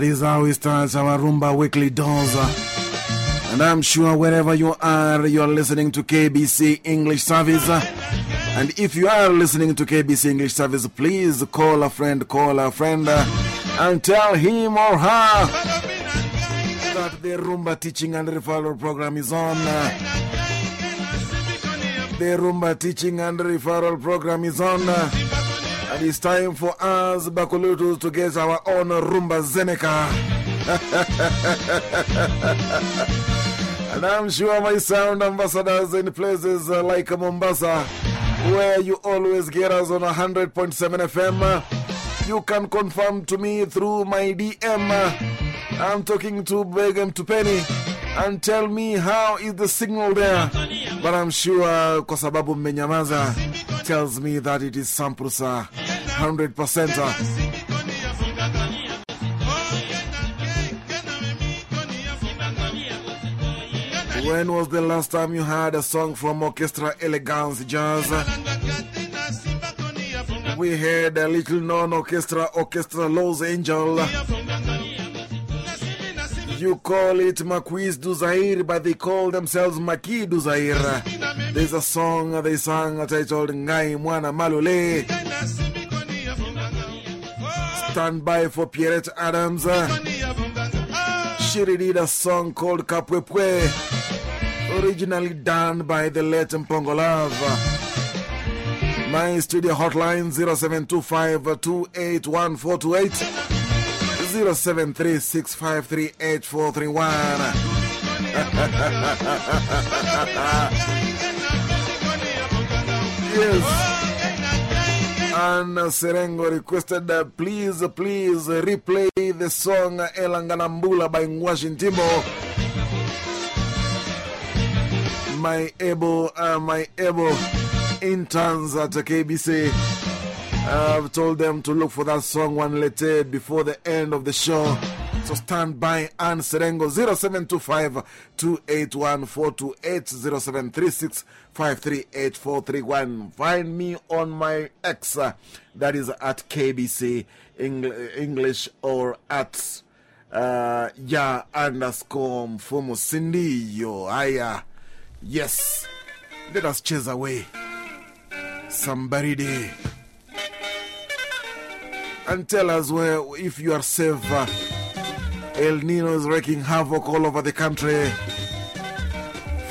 That is how we start our Rumba Weekly Dose. And I'm sure wherever you are, you're listening to KBC English Service. And if you are listening to KBC English Service, please call a friend, call a friend, and tell him or her that the Rumba Teaching and Referral Program is on. The Rumba Teaching and Referral Program is on. And it's time for us, Bakulutus, to get our own Rumba Zeneca. and I'm sure my sound ambassadors in places uh, like Mombasa, where you always get us on 100.7 FM, you can confirm to me through my DM. I'm talking to Bwege Mtupeni and tell me how is the signal there. But I'm sure kwa sababu tells me that it is Samprusa 100%. Ah. When was the last time you heard a song from Orchestra Elegance Jazz? We heard a little known orchestra, Orchestra Los Angeles. You call it Maquis du Zaire, but they call themselves Maki du Zaire. There's a song they sang titled Ngai Mwana Malule. Stand by for Pierrette Adams. She did a song called Kapwepwe, originally done by the late Mpongo Love. My studio hotline 0725 281428. 0736538431. yes. And Serengo requested that please, please replay the song Elanganambula by Ngwashi Timbo. My able, uh, my able interns at KBC. I've told them to look for that song one later before the end of the show. So stand by and Serengo 0725 281 428 0736 538 Find me on my X, uh, that is at KBC English or at uh, ya underscore Mfumu Cindy. Yo, aya. Yes. Let us chase away. Somebody day and tell us where, if you are safe. Uh, El Nino is wreaking havoc all over the country.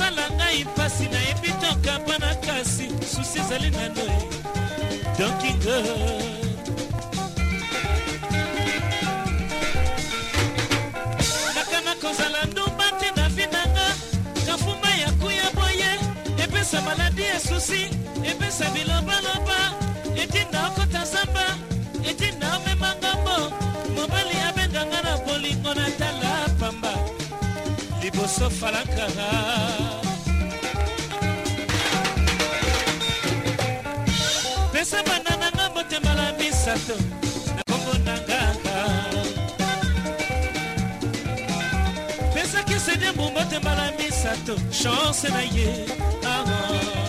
ekosala ngai mpasi nayebi tokamba na kasi susi ezali nano donkingo nakana kozala ndumba te na vi nanga kafuma ya kuya boye epesa maladi ya susi epesa bilobaloba etinda okota zamba etinda omema ngambo mobali abenganga na bolingo na pamba liboso falakanga pesa banda nanga motembala misato na kombo nanganga pesaki sedie mbumba otembala misato chanse na ye awa ah, ah.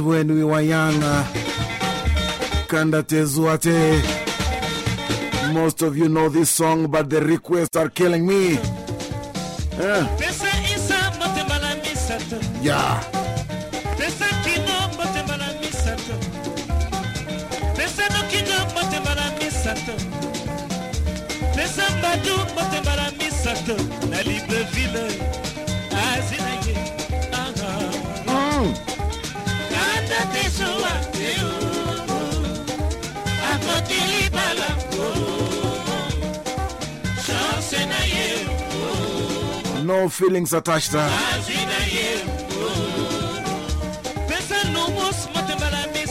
when we were young. Kanda Tezuate. Most of you know this song, but the requests are killing me. Eh? Yeah. yeah. feelings attached.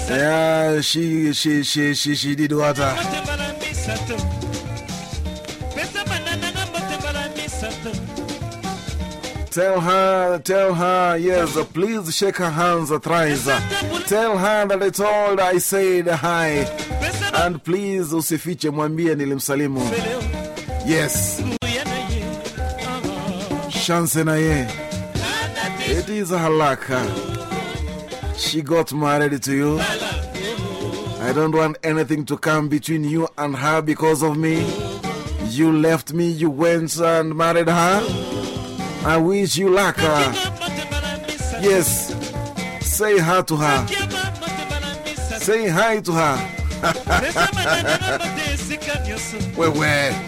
Yeah, she, she, she, she, she did what? Uh? Tell her, tell her, yes, uh, please shake her hands uh, thrice. Tell her that it's all I said hi. And please usifiche, mwambie nilimsalimu. Yes chance naye. It is Halaka. She got married to you. I don't want anything to come between you and her because of me. You left me, you went and married her. I wish you luck. Yes, say hi to her. Say hi to her. Where, where?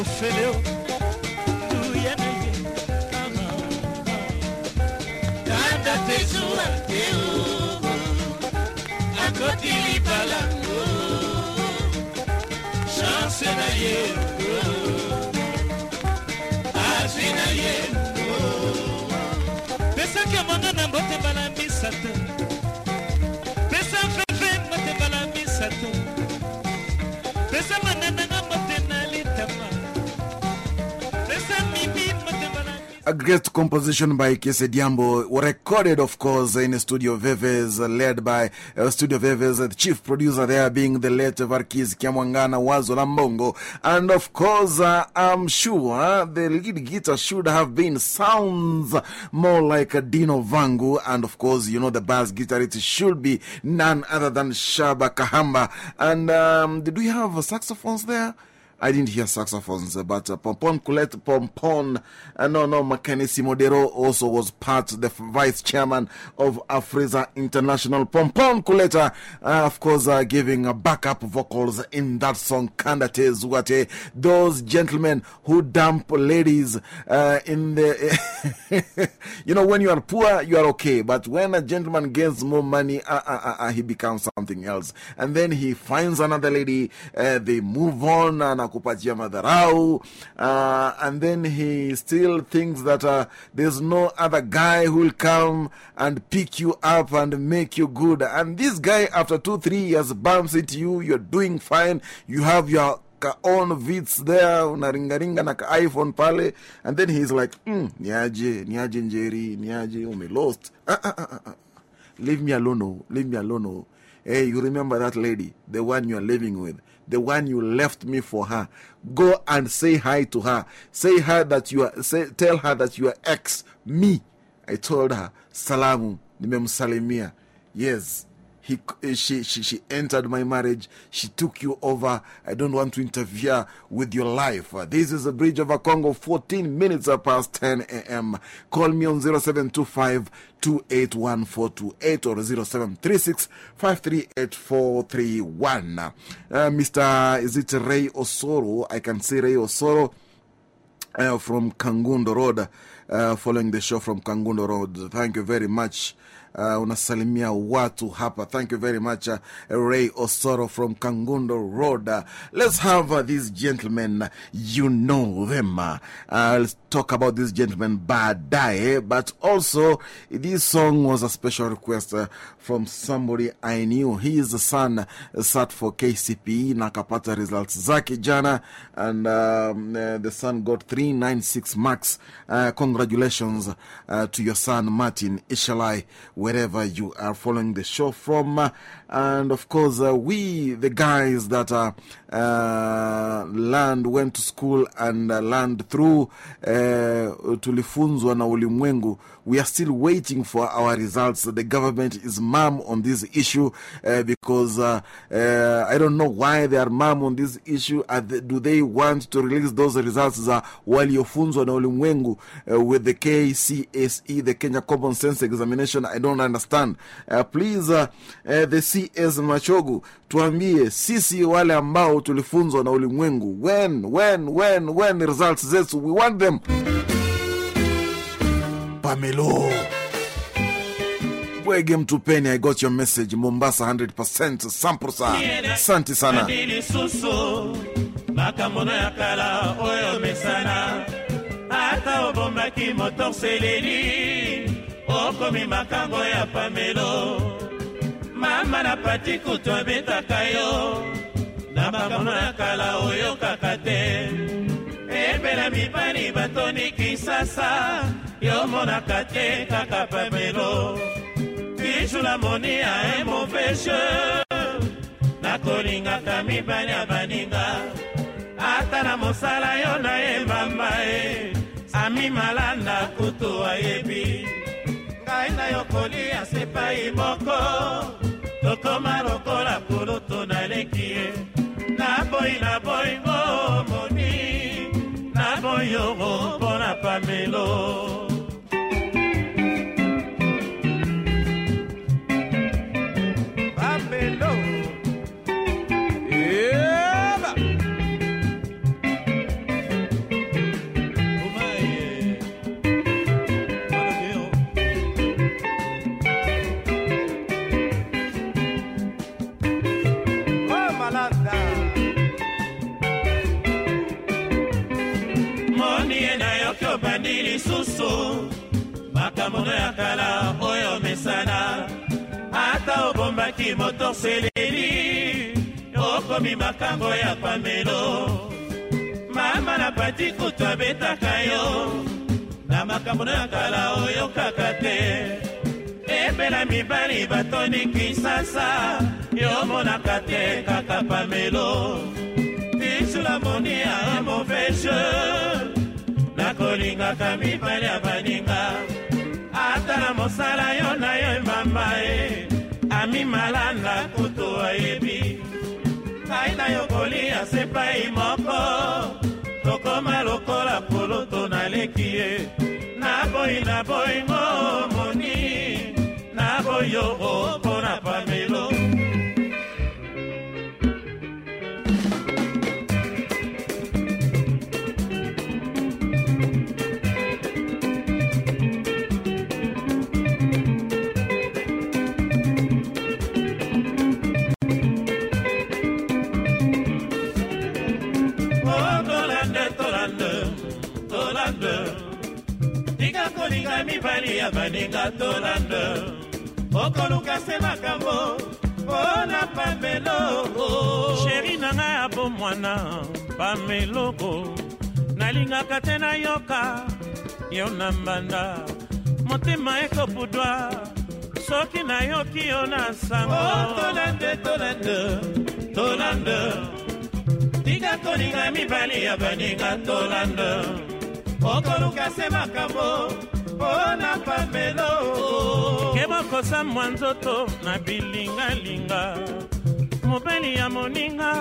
ofelew tuyanage dada tezuwa teo akoti libala chance na yeo A great composition by Kese Diambo, recorded, of course, in Studio Veves, led by uh, Studio Veves, the chief producer there being the late Verckys Kiamuangana Wazo Lambongo. And of course, uh, I'm sure uh, the lead guitar should have been sounds more like a Dino Vangu. And of course, you know, the bass guitarist should be none other than Shaba Kahamba. And um, did we have saxophones there? I didn't hear saxophones, uh, but uh, Pompon Colette Pompon, uh, no, no, Mackenzie Modero also was part, the vice chairman of Afrisa International. Pompon Colette, uh, of course, uh, giving uh, backup vocals in that song, Kandate Zuate. Those gentlemen who dump ladies uh, in the. you know, when you are poor, you are okay, but when a gentleman gains more money, uh, uh, uh, uh, he becomes something else. And then he finds another lady, uh, they move on, and anakupatia madharau uh, and then he still thinks that uh, there's no other guy who will come and pick you up and make you good and this guy after two three years bumps into you you're doing fine you have your own vits there unaringaringa na iphone pale and then he's like mm, niaje niaje njeri niaje ume lost ah, ah, ah, ah. leave me alone oh. leave me alone oh. hey you remember that lady the one you're living with the one you left me for her. Go and say hi to her. Say her that you are, say, tell her that you are ex me. I told her, Salamu, nimemsalimia. Yes. He, she, she, she entered my marriage. She took you over. I don't want to interfere with your life. This is the Bridge of a Congo, 14 minutes past 10 a.m. Call me on 0725 281428 or 0736 538431. Uh, Mr. Is it Ray Osoro? I can see Ray Osoro uh, from Kangundo Road, uh, following the show from Kangundo Road. Thank you very much. Uh, unasalimia watu hapa. Thank you very much, uh, Ray Osoro from Kangundo Road. Uh, let's have uh, these gentlemen. You know them. Uh, I'll talk about these gentlemen baadaye, but also this song was a special request uh, from somebody I knew. His son uh, sat for KCPE na akapata results zake jana, and um, uh, the son got 396 marks. Uh, congratulations uh, to your son, Martin Ishalai, wherever you are following the show from. And of course, we, the guys that uh, learned, went to school and learned through tulifunzwa na ulimwengu, we are still waiting for our results. The government is mum on this issue uh, because uh, uh, I don't know why they are mum on this issue. They, do they want to release those results za waliofunzwa na ulimwengu uh, with the KCSE, the Kenya Common Sense Examination? I don't understand. Uh, please, uh, the CS Machogu, tuambie sisi wale ambao tulifunzwa na ulimwengu, when, when, when, when results zetu, we want them. Pamelo. Bwege mtupeni, I got your message. Mombasa 100% samprusa. Asante sana. makambo ya kala oyo mesana ata obombaki motorseleli okomi makambo ya pamelo mama na pati kutu abetaka yo na makambo ya kala oyokaka te ebela mibali batoni kisasa yomonaka te kaka pamelo. Bijula moni ya un mauvais jeu. Nakolingaka mibali ya baninga. Ata na mosala yo nayembamba e. Ami malanda kutu ayebi. Ngai na yo kolia sepai moko. Tokoma lokola kulutu naleki ye naboyi na boyingo moni. Naboyi yoro mpo na pamelo pamelo oyo mesana ata obombaki motorseleli okomi makambo ya pamelo. Mama na pati kutu abetaka yo na makambo na ya kala oyokaka te. Ebela mibali batoni kisasa yomonaka te kaka pamelo. Tisula moni ya mauvais jeu nakolingaka mibali ya baninga. Ata na mosala yo na yo mama e ememi malanda kutu ayebi ngai nayokoli asepai moko. Tokoma lokola poloto naleki ye. Naboyi naboyingo moni. Naboyi yo o mpo na pamelo ya baninga tolanda okoluka se makambo mpona pameloko sheri na ngai ya bomwana pameloko nalingaka te nayoka yo na mbanda. Motema ekopudwa soki nayoki yo na sango. Tolande tolande tolande. Tika kolinga mibali ya baninga tolanda okoluka se makambo mpona pamelo. Ke bokosa mwa nzoto na bilingalinga. Mobali ya moninga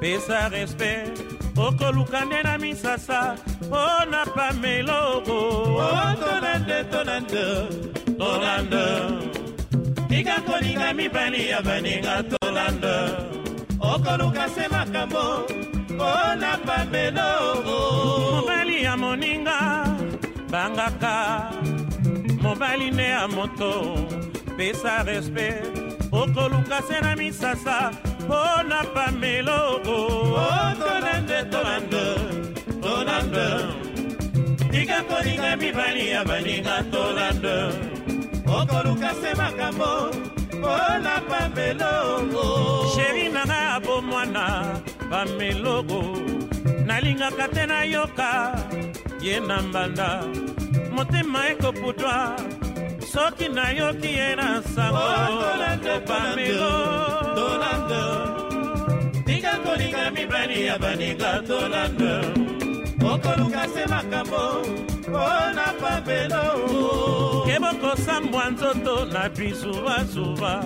pesa respect. Okoluka nde na misasa mpo na pameloko tolande tolande tolande tika kolinga mibali ya baninga tolande okoluka se makambo mpona pamelo. Mobali ya moninga bangaka mobali nde ya moto pesa respect okoluka se na misasa mpo na pameloko tolande tolande tolande tika kolinga mibali ya baninga tolande okoluka se makambo mpona pameloko sheri na ngai abomwana pameloko nalingaka te nayoka ye na mbanda. Motema ekoputwa soki nayoki ye na sango. Pamelo tika kolinga mibali ya baninga tolanda okoluka se makambo mpona pamelo ke bokosambwa nzoto na bizubazuba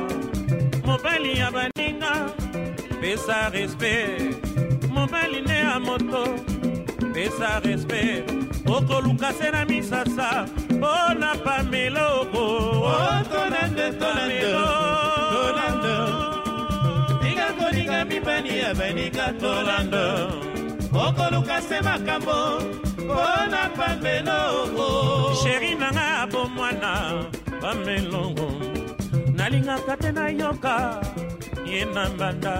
mobali ya baninga pesa respect. Mobali nde ya moto pesa respect. Okoluka se na misasa mpo na pameloko tolande tolande tolande tika kolinga mibali ya baninga tolanda okoluka se makambo mpona pameloko sheri na ngai abomwana pamelongo nalingaka te nayoka ye na mbanda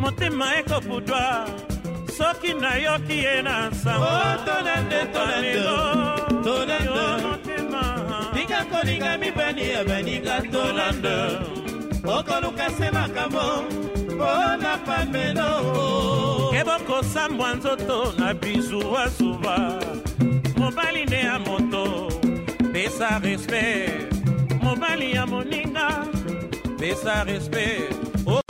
motema ekopudwa soki nayoki ye na sango. Tolande tolande tolande motema. Tika kolinga mibali ya baninga tolande okoluka se makambo mpona pamelo. Ke bokosambwa nzoto na bizuwazuwa mobali nde ya moto pesa respect. Mobali ya moninga pesa respect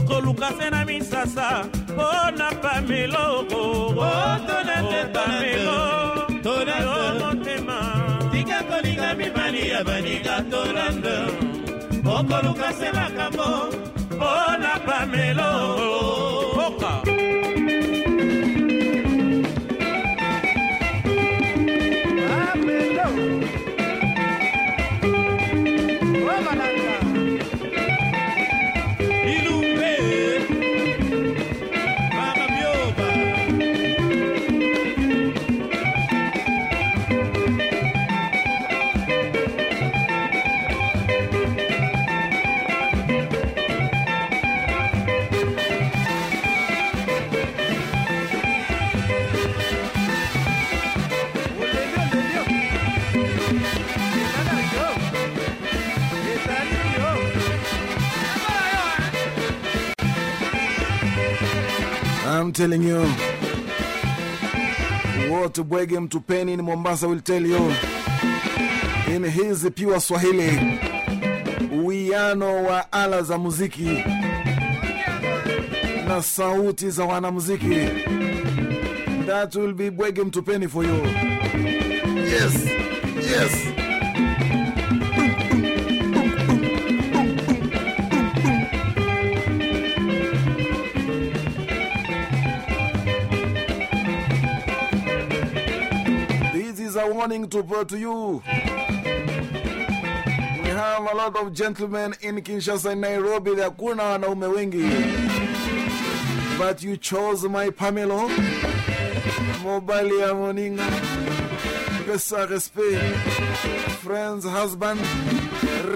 okoluka se na misasa mpo na pameloko tolande tolande motema. Tika kolinga mibali ya baninga tolande okoluka se makambo mpo na pameloko I'm telling you. What Bwege Mtupeni in Mombasa will tell you in his pure Swahili. Uwiano wa ala za muziki na sauti za wanamuziki. That will be Bwege Mtupeni for you. Yes, yes. Warning to, to you. We have a lot of gentlemen in Kinshasa and Nairobi. Hakuna wanaume wengi. But you chose my Pamelo. Mobile ya Moninga. Pesa respect. Friend's husband.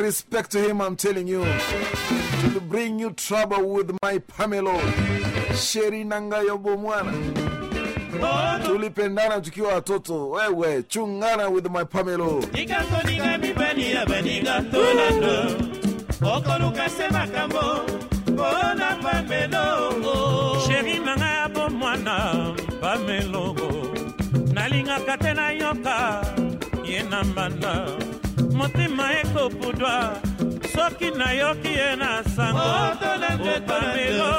Respect to him, I'm telling you. To bring you trouble with my Pamelo. Sheri nanga yobo mwana. Tulipendana tukiwa watoto. Wewe, chungana with my Pamelo. nikakoninga mibali ya baninga tolando okoluka se makambo mpona pamelo sheri na ngai ya bomwana bamelongo nalingaka te nayoka ye na mbanda motema ekopudwa soki nayoki ye na sango Oh, tolande, opamelo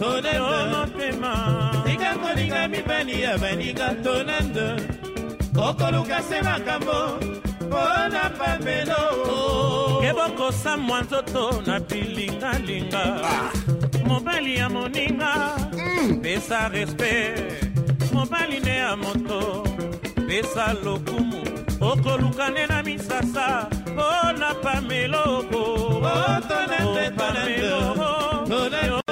tolande. yo motema nikakoninga mibali ya baninga tolando okoluka se makambo mpona pamelo kebokosa mwa nzoto na bilingalinga mobali ya moninga pesa respect. Mobali nde ya moto pesa lokumu okolukane na misasa mpo na pamelokopamelo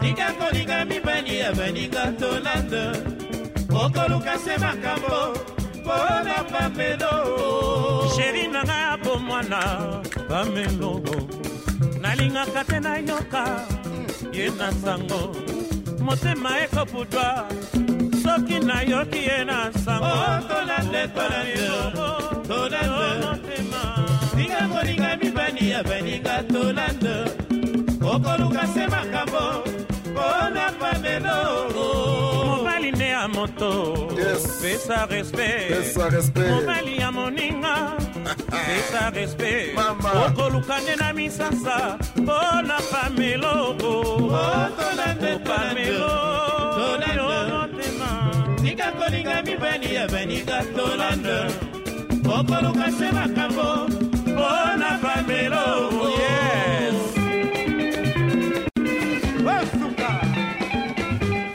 tika kolinga mibali ya baninga tonate okoluka se makambo mpo na pamelo sheri nanga ya bomwana pamelo nalingaka te nayoka ye na sango. Motema ekobudwa soki nayoki ye na sangoninga oh, oh, moninga mibani ya baninga tolande. Okoluka se makambo mpona pamelo. Mobali nde ya moto pesa respet mobali ya moninga pesa respet okoluka nde na misasa mpona pamelo. Oh, pamelo. Mibali ya makambo pamelo yes.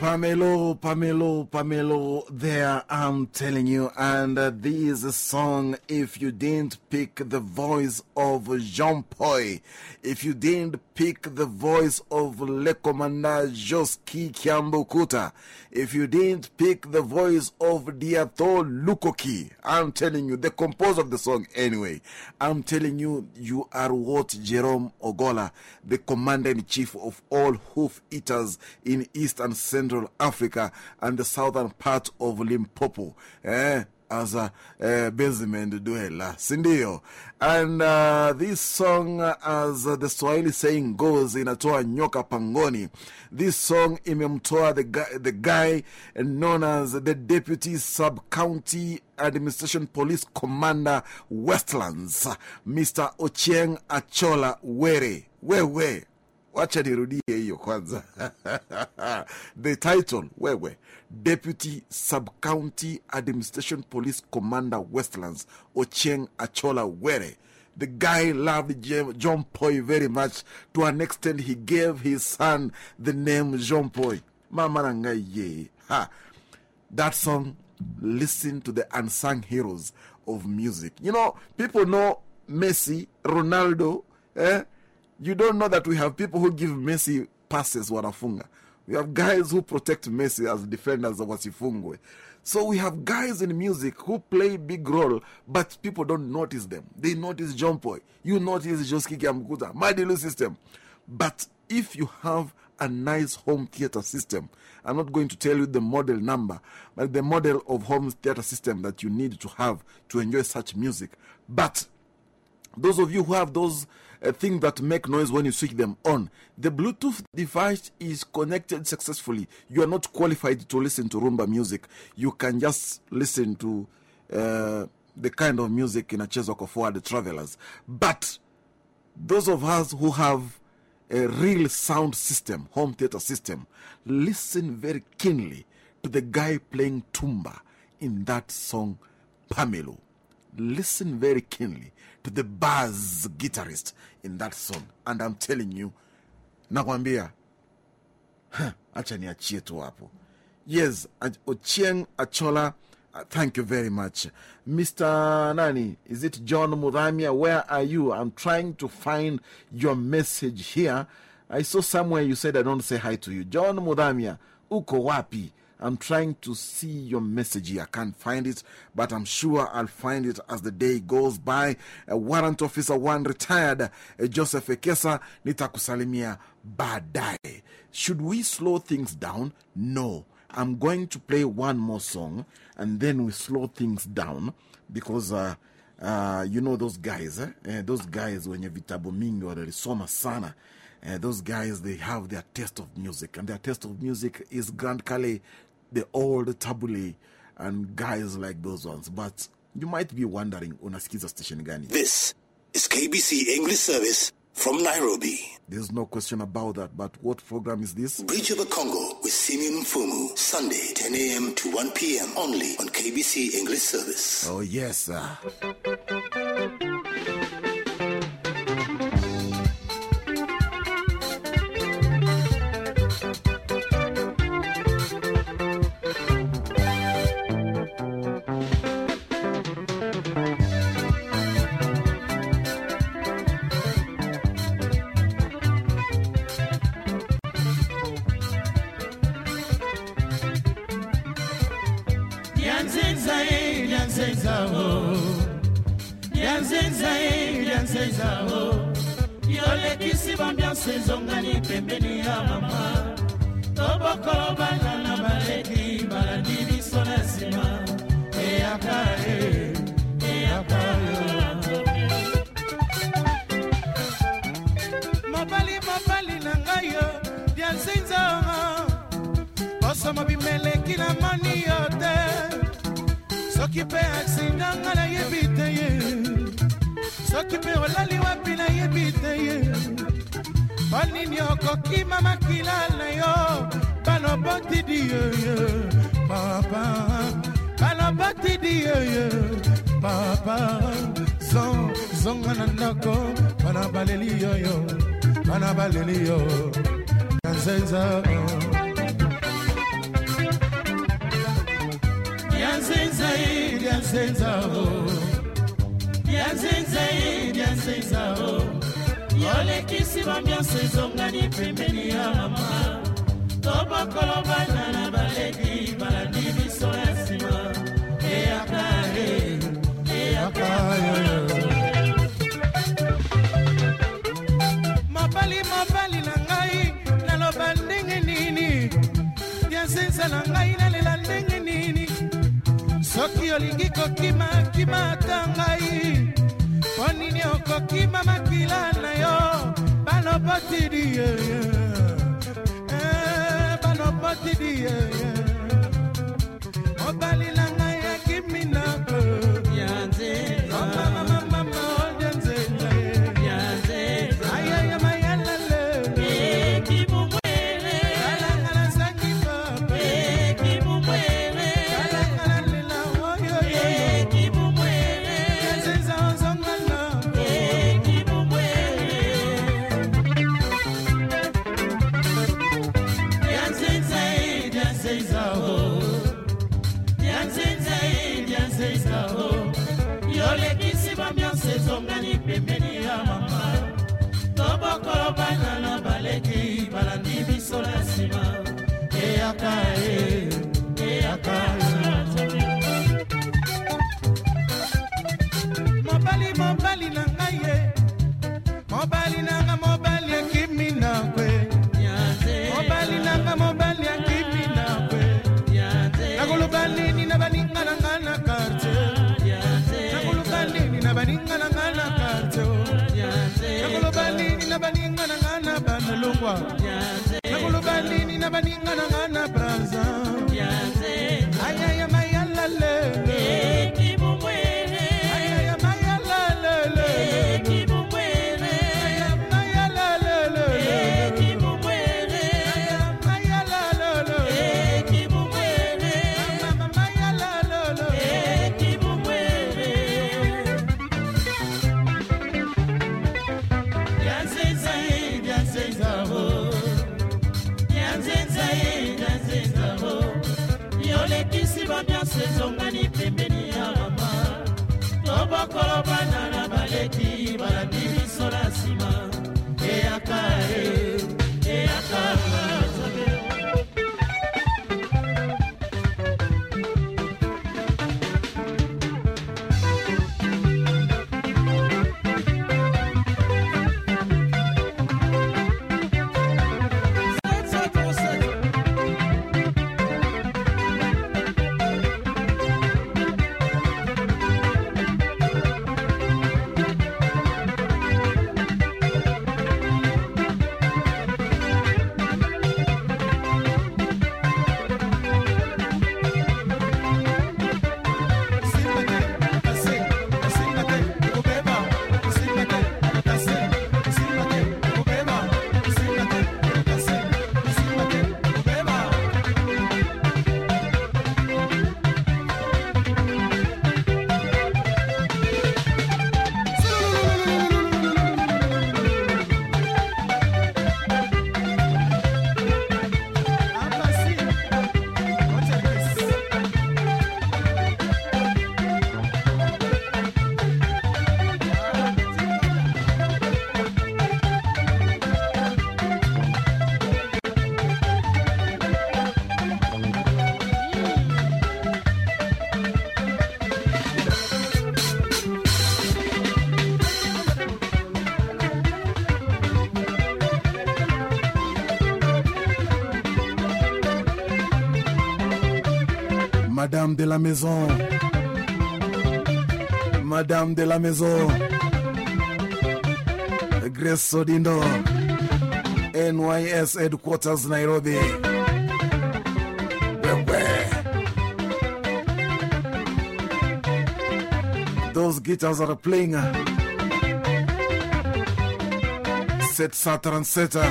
Pamelo, Pamelo, Pamelo, there I'm telling you. And uh, this song, if you didn't pick the voice of Jean Poy, if you didn't pick the voice of Le Commandant Josky Kiambukuta, if you didn't pick the voice of Diatho Lukoki, I'm telling you, the composer of the song anyway, I'm telling you, you are what Jerome Ogola, the commander in chief of all hoof eaters in East and Central Africa and the southern part of Limpopo. Eh? As a uh, basement dweller Sindio. And uh, this song, as the Swahili saying goes, inatoa nyoka pangoni. This song imemtoa the guy, the guy known as the Deputy Sub County Administration Police Commander Westlands, Mr. Ochieng Achola Were. Wewe. Wacha nirudie hiyo kwanza. the title, wewe. Deputy Sub-County Administration Police Commander Westlands, Ochieng Achola Were. The guy loved John Poy very much. To an extent, he gave his son the name John Poy. Mama nanga ye. Ha. That song, listen to the unsung heroes of music. You know, people know Messi, Ronaldo, eh? You don't know that we have people who give Messi passes wanafunga. We have guys who protect Messi as defenders of Wasifungwe. So we have guys in music who play big role, but people don't notice them. They notice John Poy. You notice Josky Kiamkuta, Madilu system. But if you have a nice home theater system, I'm not going to tell you the model number, but the model of home theater system that you need to have to enjoy such music. But those of you who have those uh, things that make noise when you switch them on. The Bluetooth device is connected successfully. You are not qualified to listen to Rumba music. You can just listen to uh, the kind of music in a Chezoko for the travelers. But those of us who have a real sound system, home theater system, listen very keenly to the guy playing tumba in that song, Pamelo. Listen very keenly to the bass guitarist in that song. And I'm telling you, nakwambia, huh, acha niachie tu hapo. Yes, Ochieng Achola, uh, thank you very much. Mr. Nani, is it John Mudhamia? Where are you? I'm trying to find your message here. I saw somewhere you said I don't say hi to you. John Mudhamia, uko wapi? I'm trying to see your message here. I can't find it, but I'm sure I'll find it as the day goes by. A warrant officer one retired, Joseph Ekesa, nitakusalimia baadaye. Should we slow things down? No. I'm going to play one more song and then we slow things down because uh, uh, you know those guys eh? Eh, those guys wenye vitabu mingi wanalisoma sana eh, those guys they have their taste of music and their taste of music is Grand Kallé the old Tabu Ley and guys like those ones but you might be wondering unasikiza station gani This is KBC English Service from Nairobi. there's no question about that but what program is this Bridge of the Congo with Simeon Fumu. Sunday, 10 a.m. to 1 p.m. only on KBC English Service. oh yes uh, de la maison. Madame de la maison. Grace Sodindo. NYS headquarters Nairobi. Those guitars are playing. Ah. Saturn Seta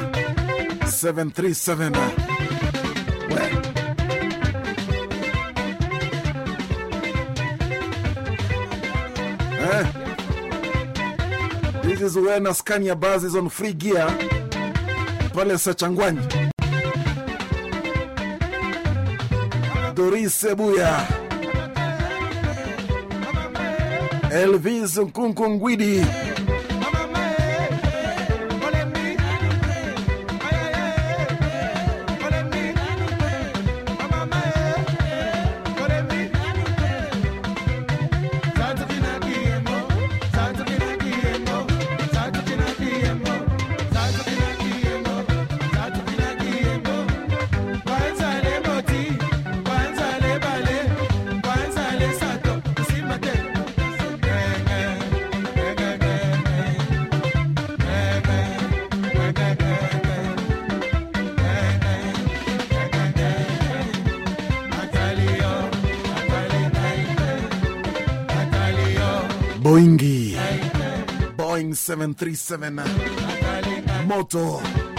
737. Ah. This na when a Scania bus is on free gear. Pale Sachangwanyi. Doris Sebuya. Elvis Nkunkungwidi. 737. Moto.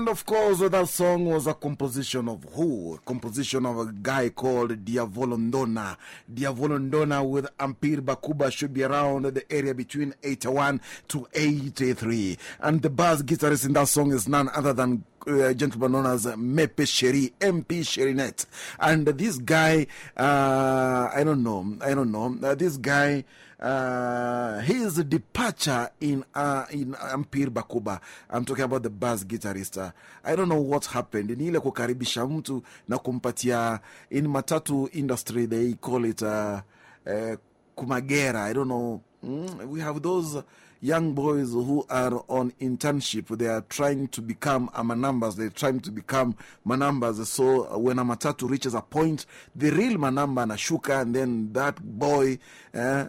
And of course, that song was a composition of who? A composition of a guy called Diavolondona. Diavolondona with Empire Bakuba should be around the area between 81 to 83. And the bass guitarist in that song is none other than uh, gentleman known as Mepe Sheri, MP Sherinet. And this guy, uh, I don't know, I don't know, uh, this guy. Uh, his departure in uh, in Empire Bakuba. I'm talking about the bass guitarist. Uh, I don't know what happened. Ni ile kukaribisha mtu na kumpatia in matatu industry they call it uh, uh, kumagera. I don't know. Mm, we have those young boys who are on internship. They are trying to become a manambas. They're trying to become manambas. So uh, when Amatatu reaches a point, the real manamba anashuka, and then that boy uh, uh,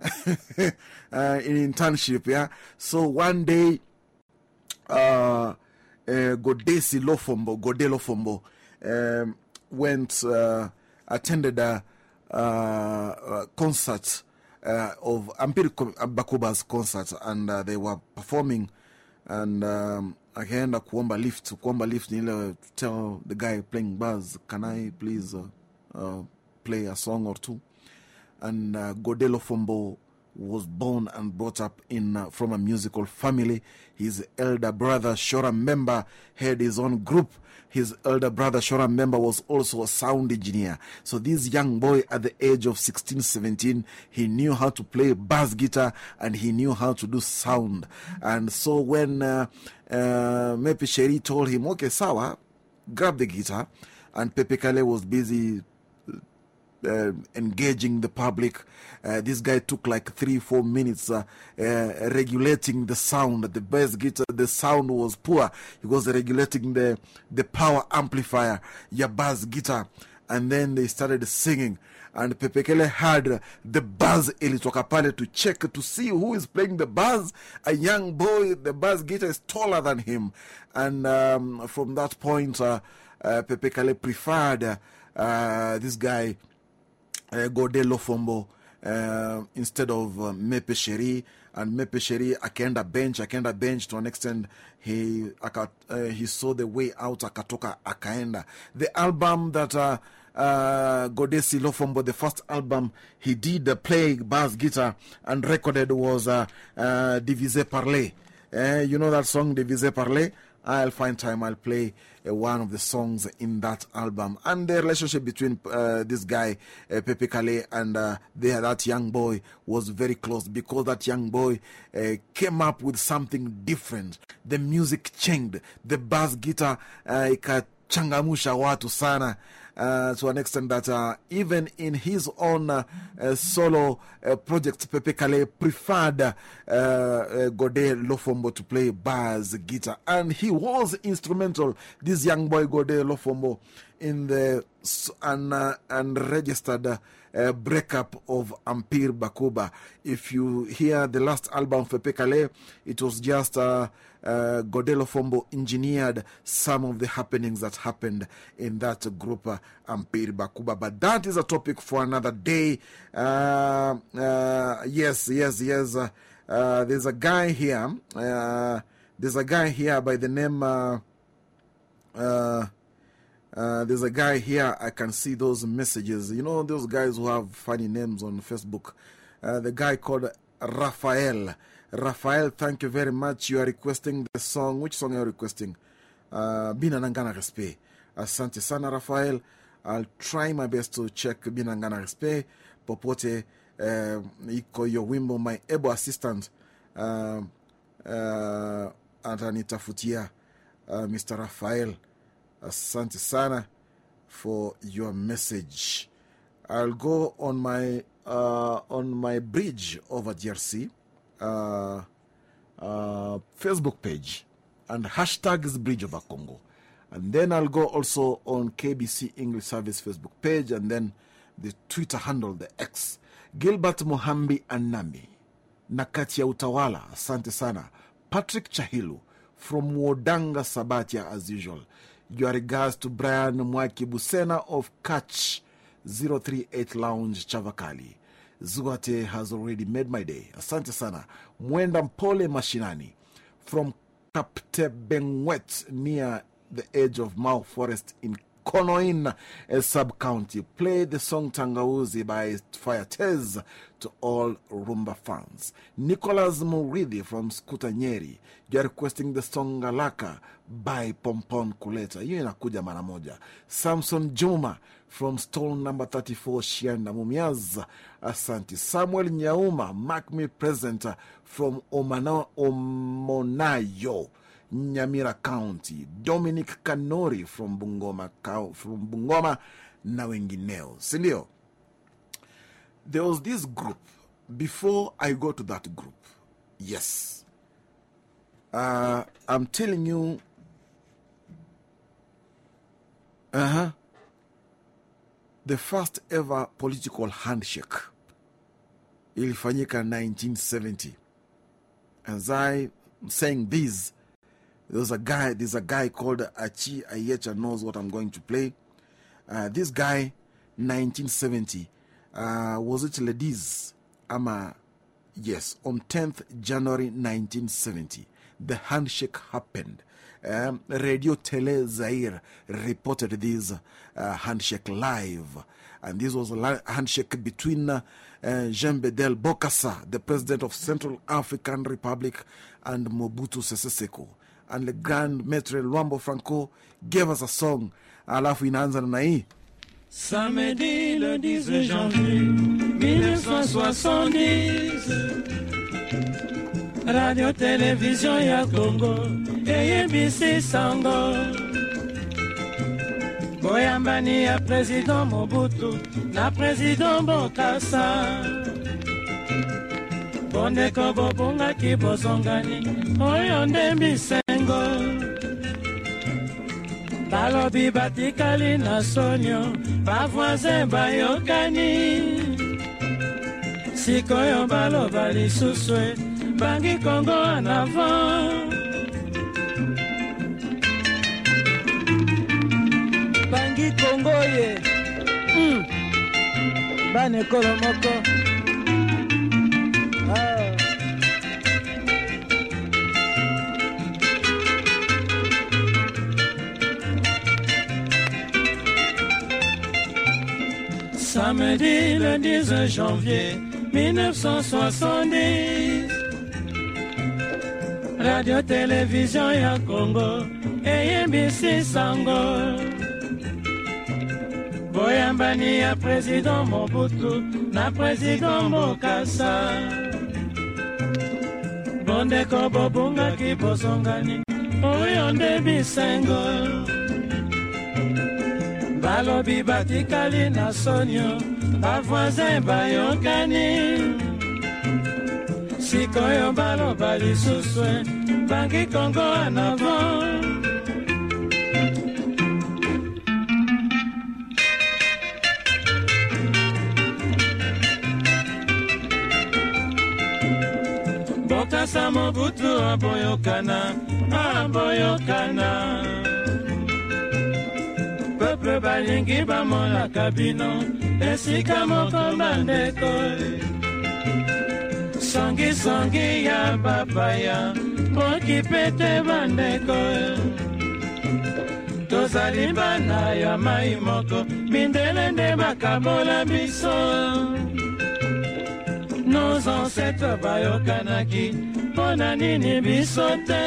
in internship, yeah. So one day, uh, uh, Godesi Lofombo, Gode Lofombo, um, went, uh, attended a, uh, uh, concert uh, of Empire Bakuba's concert, and uh, they were performing. And um, akaenda kuomba lift. Kuomba lift ni ile tell the guy playing buzz, can I please uh, uh, play a song or two? And uh, Gode Lofombo was born and brought up in uh, from a musical family. His elder brother, Shora Member, had his own group. His elder brother, Shora Member, was also a sound engineer. So, this young boy at the age of 16, 17, he knew how to play bass guitar and he knew how to do sound. And so, when uh, uh, Mepe Sheri told him, Okay, Sawa, grab the guitar, and Pepe Kallé was busy uh, engaging the public. Uh, this guy took like three, four minutes uh, uh, regulating the sound. The bass guitar, the sound was poor. He was regulating the, the power amplifier, your bass guitar. And then they started singing. And Pepe Kallé had the buzz ilitoka pale to check to see who is playing the buzz. A young boy, the bass guitar is taller than him. And um, from that point, uh, uh, Pepe Kallé preferred this guy uh, Gode Lofombo uh, instead of uh, Mepe Sheri. And Mepe Sheri akaenda bench, akaenda bench to an extent he, uh, he saw the way out, akatoka akaenda. The album that uh, uh, Godesi Lofombo, the first album he did play bass guitar and recorded was uh, uh, Divisé Parler. You know that song, Divisé Parler? I'll find time, I'll play uh, one of the songs in that album. And the relationship between uh, this guy, uh, Pepe Kallé, and uh, that young boy was very close because that young boy came up with something different. The music changed, the bass guitar uh, ikachangamusha watu sana. Uh, to an extent that uh, even in his own uh, uh, solo project, Pepe Kallé preferred uh, uh, Gode Lofombo to play bass guitar. And he was instrumental, this young boy Gode Lofombo, in the un, unregistered breakup of Empire Bakuba. If you hear the last album for Kallé, it was just uh, Gode Lofombo engineered some of the happenings that happened in that group, uh, Empire Bakuba. But that is a topic for another day. Uh, uh, yes, yes, yes. Uh, uh, there's a guy here. Uh, there's a guy here by the name. Uh, uh, uh, there's a guy here, I can see those messages. You know, those guys who have funny names on Facebook. Uh, the guy called Raphael. Raphael, thank you very much. You are requesting the song. Which song are you requesting? Uh, Bina Nangana Respe. Asante sana, Raphael. I'll try my best to check Bina Nangana Respe. Popote, uh, iko yo wimbo, my able assistant. Uh, uh, atanitafutia uh, Mr. Raphael. Asante sana for your message. I'll go on my uh, on my bridge over DRC uh, uh, Facebook page and hashtag is Bridge over Congo. And then I'll go also on KBC English Service Facebook page and then the Twitter handle, the X. Gilbert Mohambi Anami na kati ya utawala. Asante sana. Patrick Chahilu from Wodanga Sabatia as usual. Your regards to Brian Mwaki Busena of Catch 038 Lounge Chavakali. Zuate has already made my day. Asante sana. Mwenda Mpole Mashinani from captebenwet near the edge of Mau Forest in Konoin sub county. Play the song Tangauzi by Fire Tez to all Rumba fans. Nicholas Muridi from scuta Nyeri. You are requesting the song Galaka by Pompon Kuleta. Hiyo inakuja mara moja. Samson Juma from stall number 34 Shianda Mumiaz. Asante. Samuel Nyauma, mark me present from Omana, Omonayo. Nyamira County, Dominic Kanori from Bungoma, from Bungoma na wengineo, si? There was this group. Before I go to that group, yes, uh, I'm telling you, uh huh, the first ever political handshake ilifanyika 1970. As I'm saying this, There's a guy, there's a guy called Achi Ayecha knows what I'm going to play. Uh, this guy, 1970, uh, was it Ladies? Ama, yes, on 10th January 1970, the handshake happened. Um, Radio Tele Zaire reported this uh, handshake live. And this was a handshake between uh, Jean Bedel Bokassa, the president of Central African Republic, and Mobutu Sese Seko. And the Grand Maître Luambo Franco gave us a song. Alafu inaanza na hii. Samedi le 10 janvier 1970 Radio Télévision ya Congo eyebisi sango. Boyambani ya président Mobutu na président Bokassa. Bondeko bobungaki bozongani oyo nde bisengo balobi batikali na sonio bavoisin bayokani. Sikoyo baloba lisusu Tanguy Congo en avant. Tanguy Congo, ye. Mm. Bane Kolomoko. Ah. Samedi le 10 janvier 1970 Radio Télévision ya Congo eyebisi sango. Boyambani ya président Mobutu na président Bokassa bondeko bobungaki bozongani oyo nde bisengo. Balobi batikali na sonio bavoisin bayokani sikoyo baloba lisusu e, bangi kongo en avant. Bokasa mobutu aboyokana aboyokana peuple balingi bamonaka bino esika moko bandeko songisongi ya bapaya moki pete bandeko tozali bana ya mai moko mindele nde bakabola biso. Nos ancêtres bayokanaki mpo na nini biso te?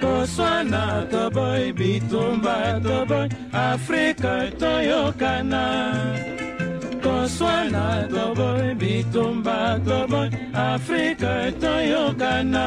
Koswana toboy bitumba toboy afrika toyokana koswana toboy bitumba toboy afrika toyokana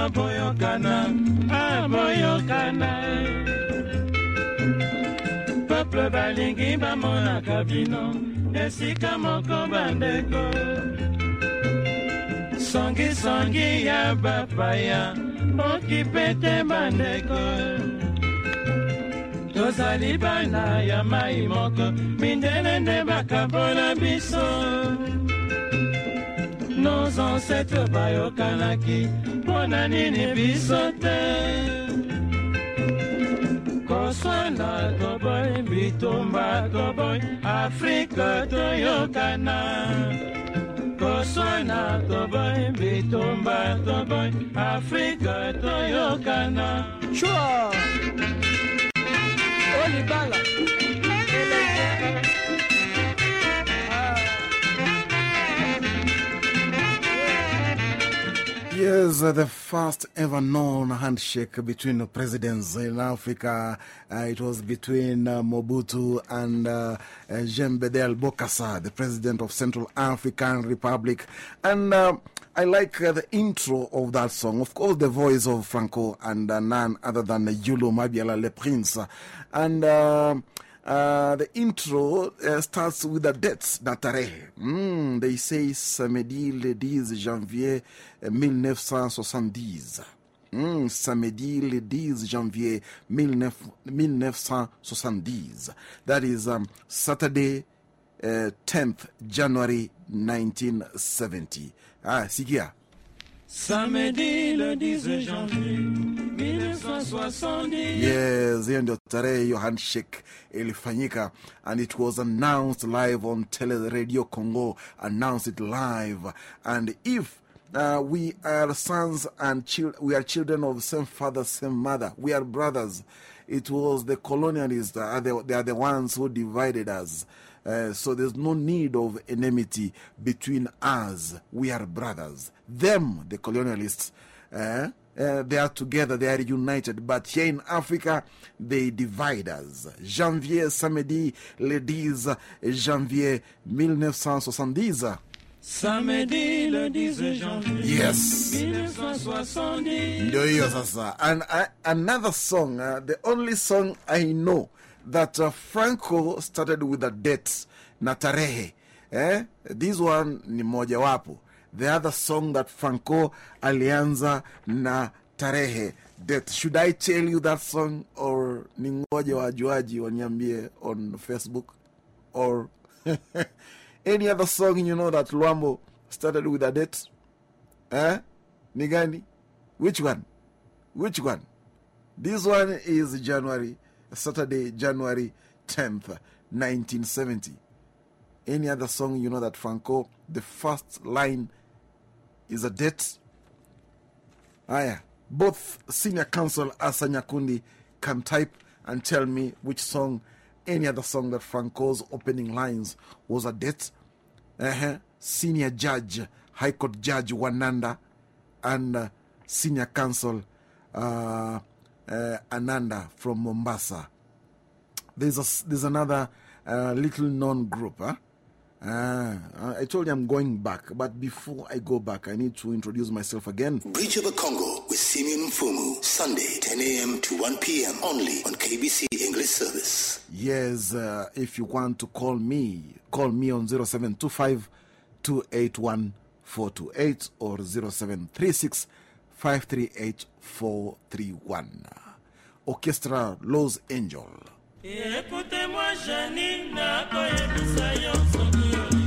mobutu aboyokana aboyokana peuple balingi bamonaka bino esika moko bandeko. Songisongi ya bapaya okipete bandeko. Tozali bana ya mai moko mindele nde bakabola biso nos ancêtres bayokanaki mpo na nini biso te? Koswana toboy bitumba toboy afrika toyokana. Koswana toboy bitumba toboy afrika toyokana. Sure. libala Yes, the first ever known handshake between presidents in Africa. Uh, it was between uh, Mobutu and uh, uh, Jean Bedel Bokassa, the president of Central African Republic. And uh, I like uh, the intro of that song. Of course, the voice of Franco and none other than Youlou Mabiala Le Prince. And. Uh, uh, the intro uh, starts with the dates d'Atare. Mm, they say samedi le 10 janvier euh, 1970. Mm, samedi le 10 janvier 19 1970. That is um, Saturday, uh, 10th January 1970. Ah, sikia. Samedi le 10 janvier 1970 Yes, hiyo ndio tarehe hiyo handshake ilifanyika and it was announced live on Tele Radio Congo, announced it live. And if uh, we are sons and we are children of the same father, same mother, we are brothers. It was the colonialists, that are the, they are the ones who divided us. Uh, so there's no need of enmity between us. We are brothers. Them, the colonialists, uh, they are together, they are united. But here in Africa, they divide us. Janvier, samedi, le 10 janvier 1970. Samedi le 10 janvier Yes. 1970 Ndio hiyo sasa. And uh, another song, uh, the only song I know that uh, Franco started with a date na tarehe. Eh? This one ni mojawapo. The other song that Franco alianza na tarehe date. Should I tell you that song or ningoje wajuaji waniambie on Facebook or any other song you know that Luambo started with a date? Eh? Ni gani? Which one? Which one? This one is January, Saturday, January 10th, 1970. Any other song you know that Franco, the first line is a date? Aya, both senior counsel Asa Nyakundi can type and tell me which song, any other song that Franco's opening lines was a date. Uh -huh. Senior judge, High Court Judge Wananda, and uh, senior counsel uh, uh, Ananda from Mombasa. There's, a, there's another uh, little known group. Huh? Uh, I told you I'm going back, but before I go back, I need to introduce myself again. Bridge over Congo with Simeon Mfumu, Sunday, 10 a.m. to 1 p.m. only on KBC English Service. Yes, uh, if you want to call me, call me on 0725 281 428 or 0736 538 431. Orchestra Los Angel. Écoutez-moi, Janine, nakoyebisa yo soki olinga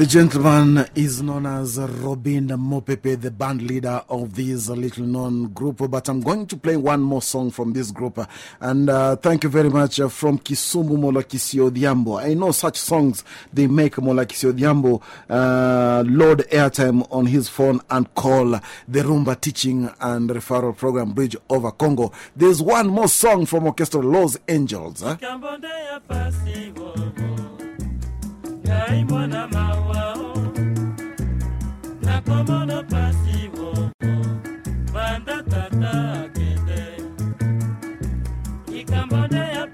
The gentleman is known as Robin Mopepe, the band leader of this little known group. But I'm going to play one more song from this group. and uh, thank you very much uh, from Kisumu Mola Kisio Diambo. I know such songs they make Mola Kisio uh, load airtime on his phone and call the Rumba Teaching and Referral Program Bridge over Congo. There's one more song from Orchestra Los Angels naimona mawa nakomona pasi moko banda tata akende likambo nde ya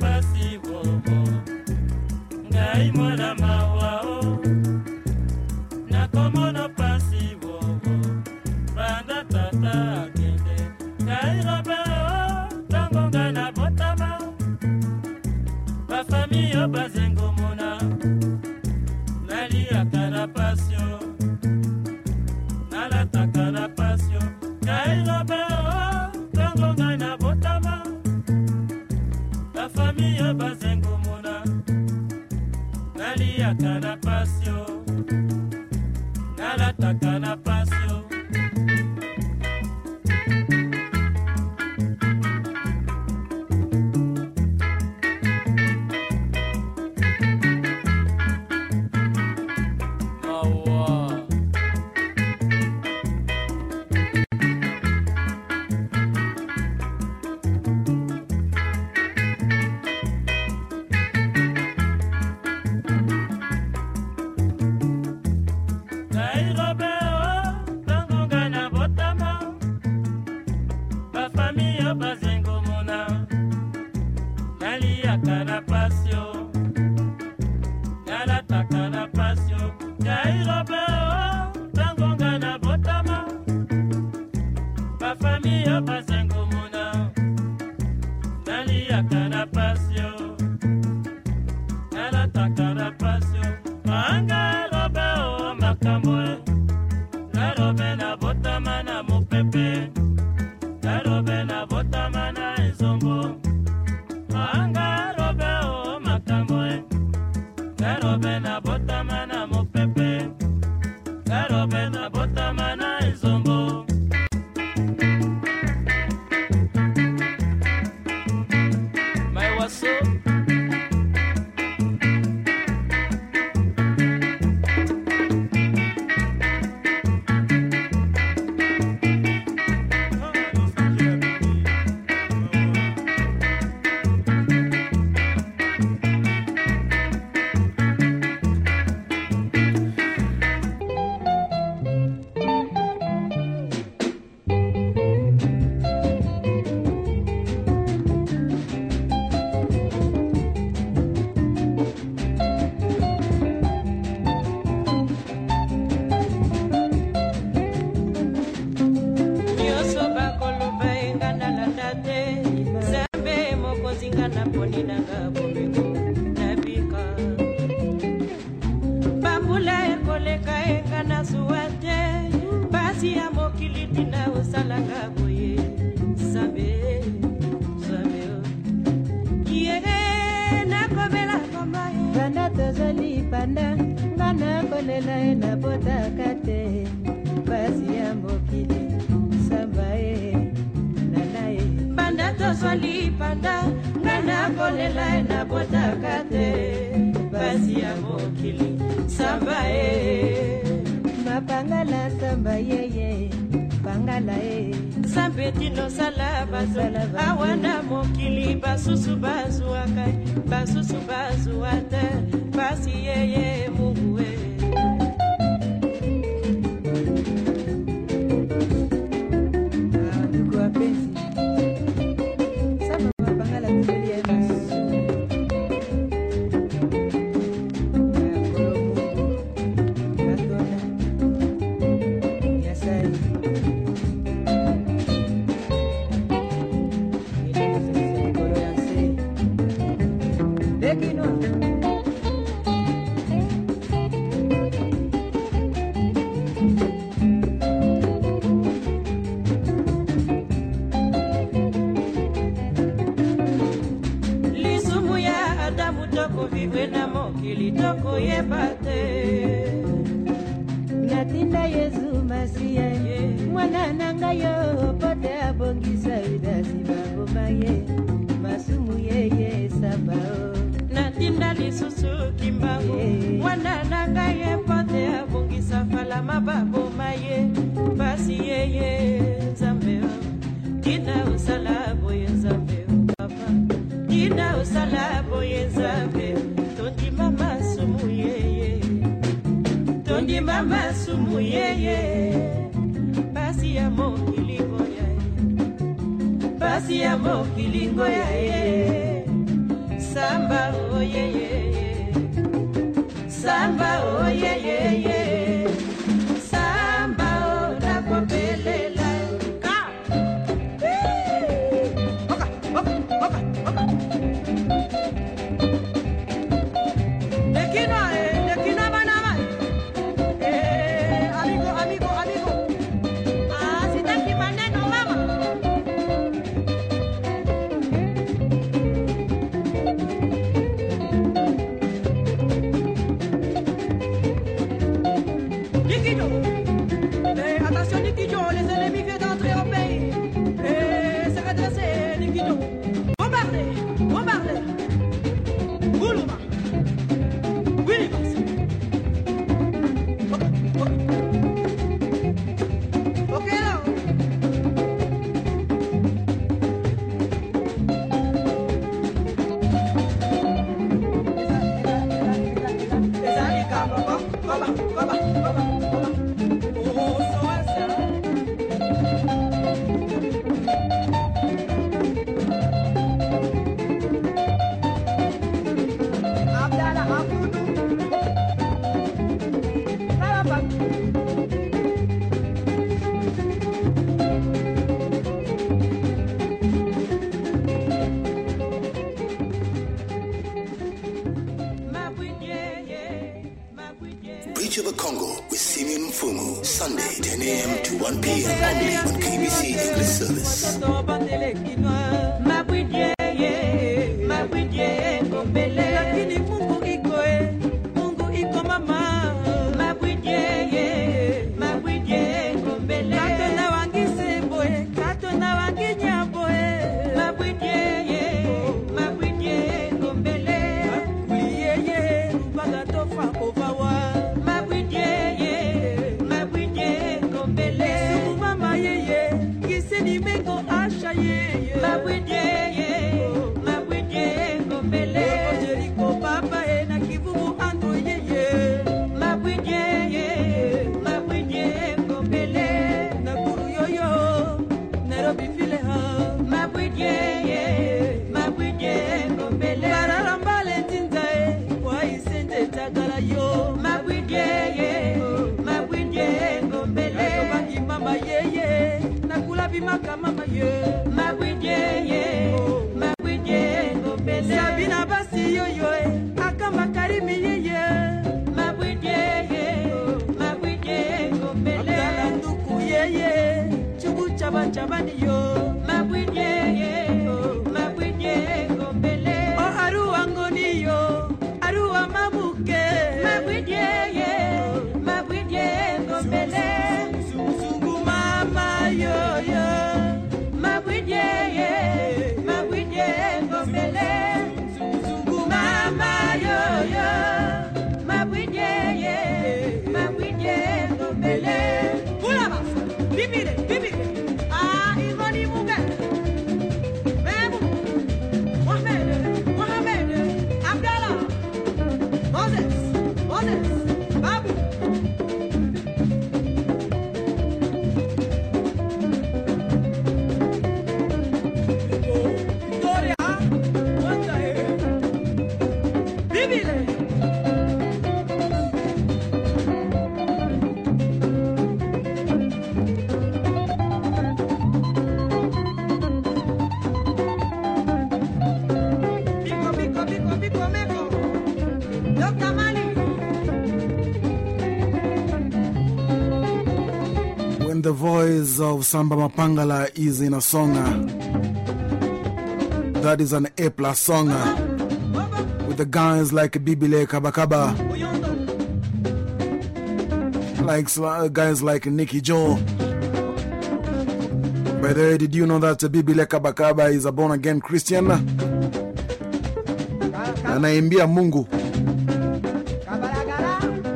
is of Samba Mapangala is in a song. That is an A plus song. With the guys like Bibile Kabakaba. Like uh, guys like Nicky Joe. By the way, did you know that Bibile Kabakaba is a born again Christian? Anaimbia Mungu.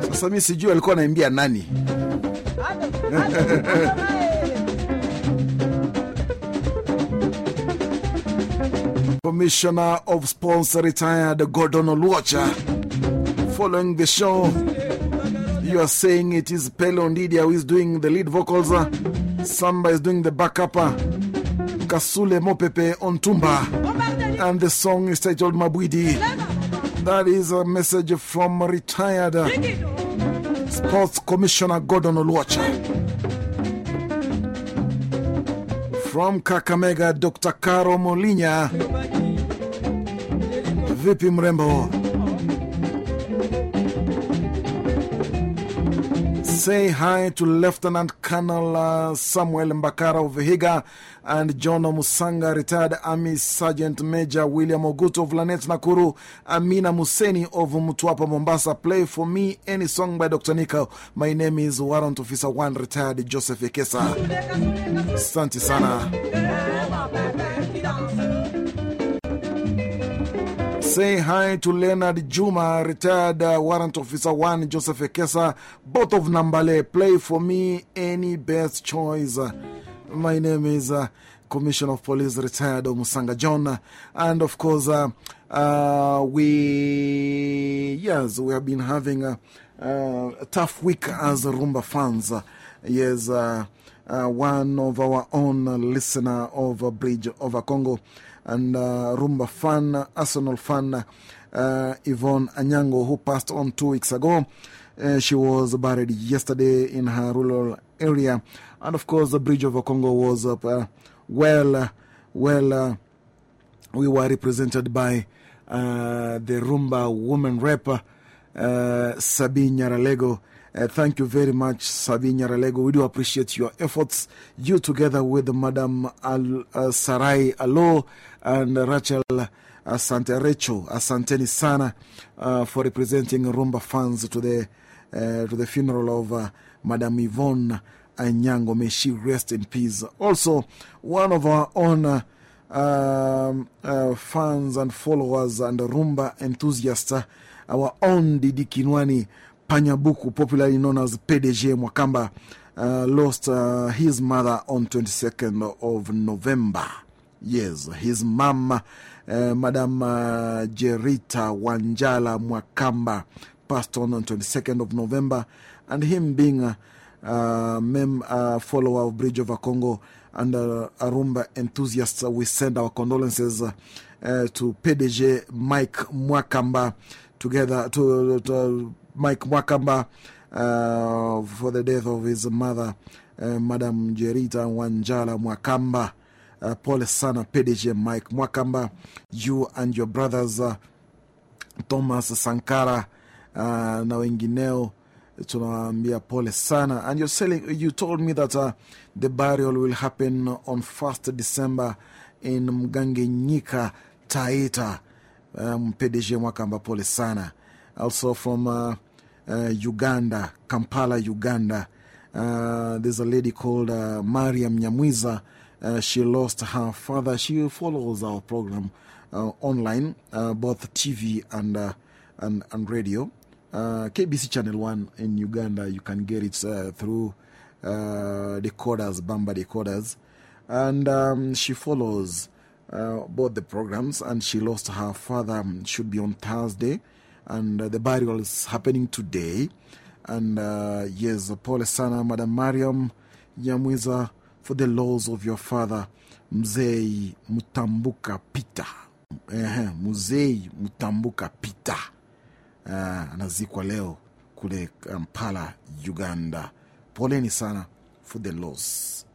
Sasa mimi sijui alikuwa anaimbia nani. Commissioner of Sports retired Gordon Oluocha. Following the show, you are saying it is Pele Ondidia who is doing the lead vocals. Samba is doing the backup. Kasule Mopepe on Tumba. And the song is titled Mabwidi. That is a message from retired Sports Commissioner Gordon Oluocha. From Kakamega, Dr. Caro Molinya. Vipi mrembo? Say hi to Lieutenant Colonel uh, Samuel Mbakara of Vihiga and John Musanga, retired Army Sergeant Major William Oguto of Lanet Nakuru, Amina Museni of Mutwapa Mombasa. Play for me any song by Dr. Nico. My name is Warrant Officer 1, retired Joseph Ekesa. Asante sana. Say hi to Leonard Juma, retired uh, Warrant Officer 1, Joseph Ekesa, both of Nambale. Play for me any best choice. My name is uh, Commissioner of Police, retired Musanga John. And of course, uh, uh, we, yes, we have been having a, a tough week as Rumba fans. Yes, one of our own listener of Bridge over Congo and uh, Rumba fan, Arsenal fan, uh, Yvonne Anyango, who passed on two weeks ago. Uh, she was buried yesterday in her rural area. And of course, the Bridge over Congo was uh, well, well, we were represented by the Rumba woman rapper, Sabine Nyaralego. Uh, thank you very much, Sabine Nyaralego. We do appreciate your efforts. You, together with Madam Al, Sarai Alo and Rachel Asante Recho, Asanteni Sana, uh, for representing Rumba fans to the, uh, to the funeral of uh, Madam Yvonne Anyango. May she rest in peace. Also, one of our own. Um, fans and followers and Rumba enthusiasts, our own Didi Kinwani Panyabuku, popularly known as PDG Mwakamba, uh, lost uh, his mother on 22nd of November. Yes, his mom, uh, Madam uh, Jerita Wanjala Mwakamba, passed on on 22nd of November, and him being a uh, mem uh, follower of Bridge over Congo and uh, Arumba enthusiasts, we send our condolences uh, to PDG Mike Mwakamba, together to, to Mike Mwakamba for the death of his mother, Madam Jerita Wanjala Mwakamba. Uh, pole sana PDG Mike Mwakamba, you and your brothers uh, Thomas Sankara uh, na wengineo tunawaambia pole sana. And you're selling, you told me that uh, the burial will happen on 1st December in Mgange Nyika Taita. Um, PDG Mwakamba pole sana. Also from uh, uh, Uganda Kampala Uganda. Uh, there's a lady called uh, Mariam Nyamwiza uh, she lost her father she follows our program uh, online uh, both TV and, uh, and, and radio uh, KBC Channel 1 in Uganda, you can get it through decoders, Bamba decoders. And um, she follows both the programs, and she lost her father, um, should be on Thursday, and the burial is happening today. And yes, Paul Sana, Madam Mariam Nyamwiza, for the laws of your father, Mzei Mutambuka Peter. Eh, Mzei Mutambuka Peter. uh, anazikwa leo kule Kampala, Uganda. Poleni sana for the loss.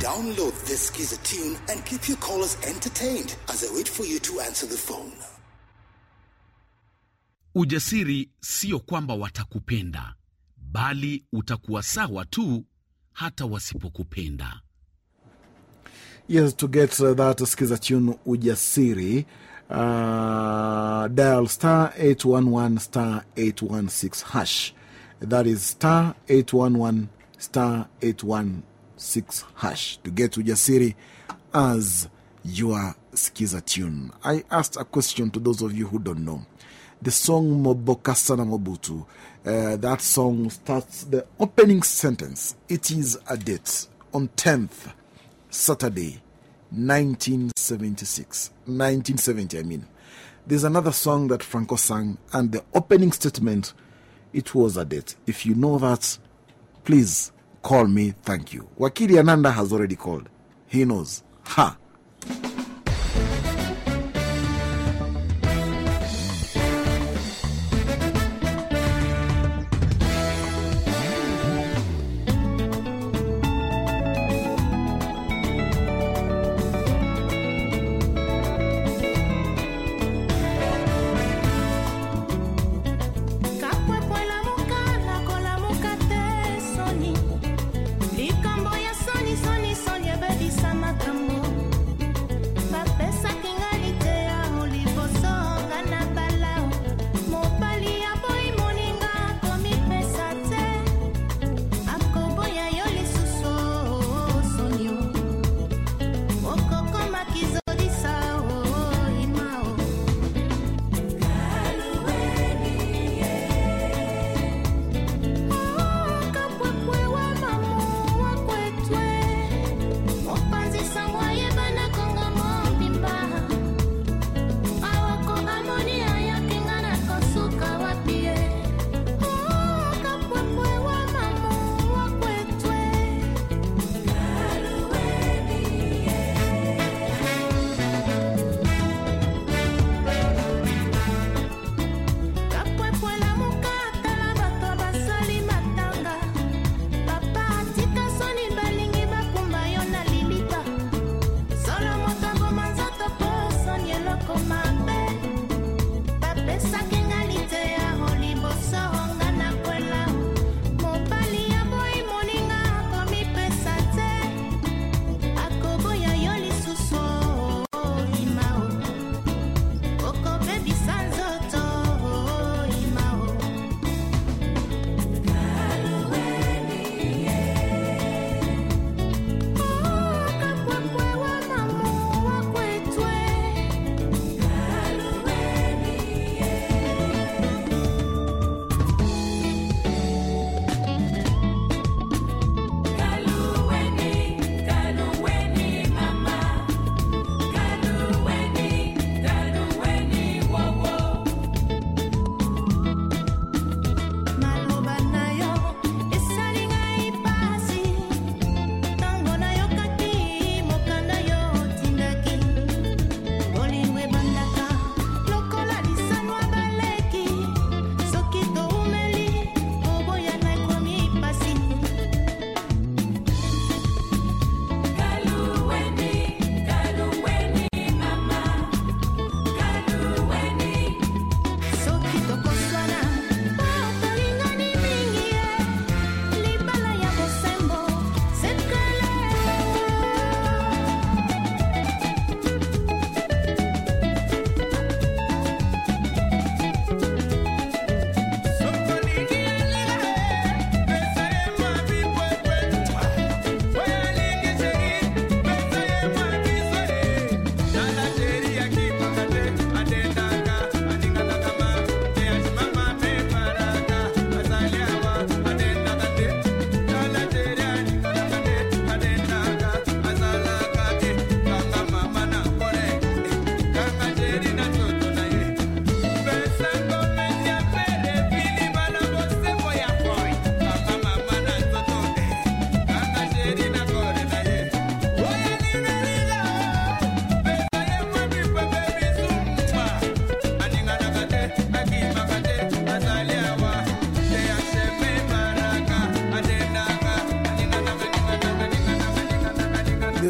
Download this Giza tune and keep your callers entertained as I wait for you to answer the phone. Ujasiri sio kwamba watakupenda, bali utakuwa sawa tu hata wasipokupenda. Yes, to get that skiza tune Ujasiri, uh, dial star 811 star 816 hash. That is star 811 star 816 6 hash to get Ujasiri as your skiza tune. I asked a question to those of you who don't know. The song Mobokasana Mobutu, uh, that song starts the opening sentence. It is a date on 10th, Saturday, 1976. 1970, I mean. There's another song that Franco sang, and the opening statement, it was a date. If you know that, please call me. Thank you. Wakili Ananda has already called. He knows. Ha!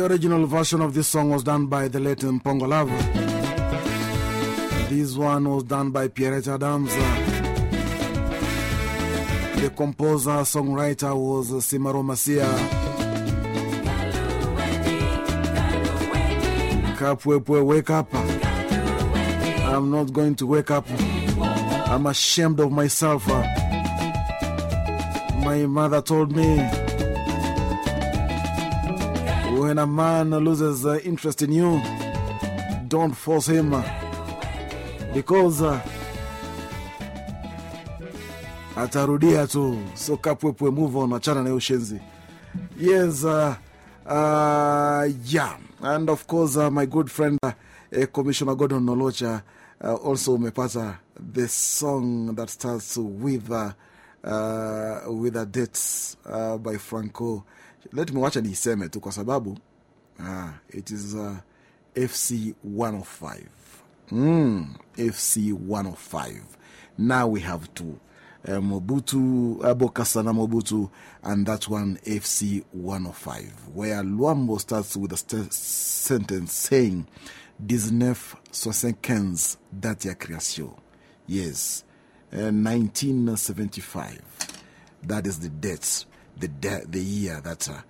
Original version of this song was done by the late Mpongo Love. This one was done by Pierrette Adams. The composer, songwriter was Simaro Masia. Kapwepwe, wake up. I'm not going to wake up. I'm ashamed of myself. My mother told me When a man loses uh, interest in you, don't force him because uh, atarudia tu. So kapwepwe, move on, achana na ushenzi. Yes, uh, uh, yeah. And of course, uh, my good friend, uh, eh, Commissioner Gordon Nolocha, uh, also umepata the song that starts with, uh, uh, with a date uh, by Franco. Let me watch niiseme tu kwa sababu uh, it is uh, FC 105. Mm, FC 105. Now we have two. Uh, Mobutu, Abokasana Mobutu, and that one FC 105, where Luambo starts with a sentence saying, 1975, date ya création. Yes, uh, 1975. That is the date, the, the year that uh,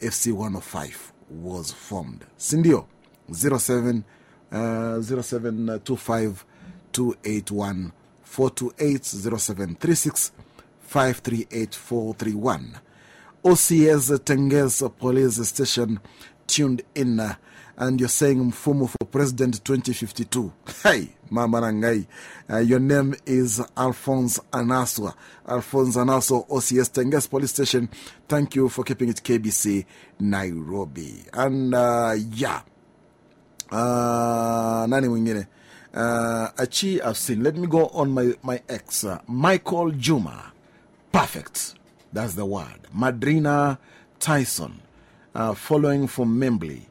FC 105 was formed. Sindio, 07, uh, 0725 281 428 0736 538 431. OCS Tenges Police Station tuned in, uh, and you're saying Mfumu for President 2052. Hey, Mama Uh, your name is Alphonse Anaswa. Alphonse Anaswa, OCS Tenges Police Station. Thank you for keeping it KBC Nairobi. And uh, yeah, uh, nani mwingine? Uh, Achi, I've seen. Let me go on my, my ex, uh, Michael Juma. Perfect. That's the word. Madrina Tyson, uh, following from Membly.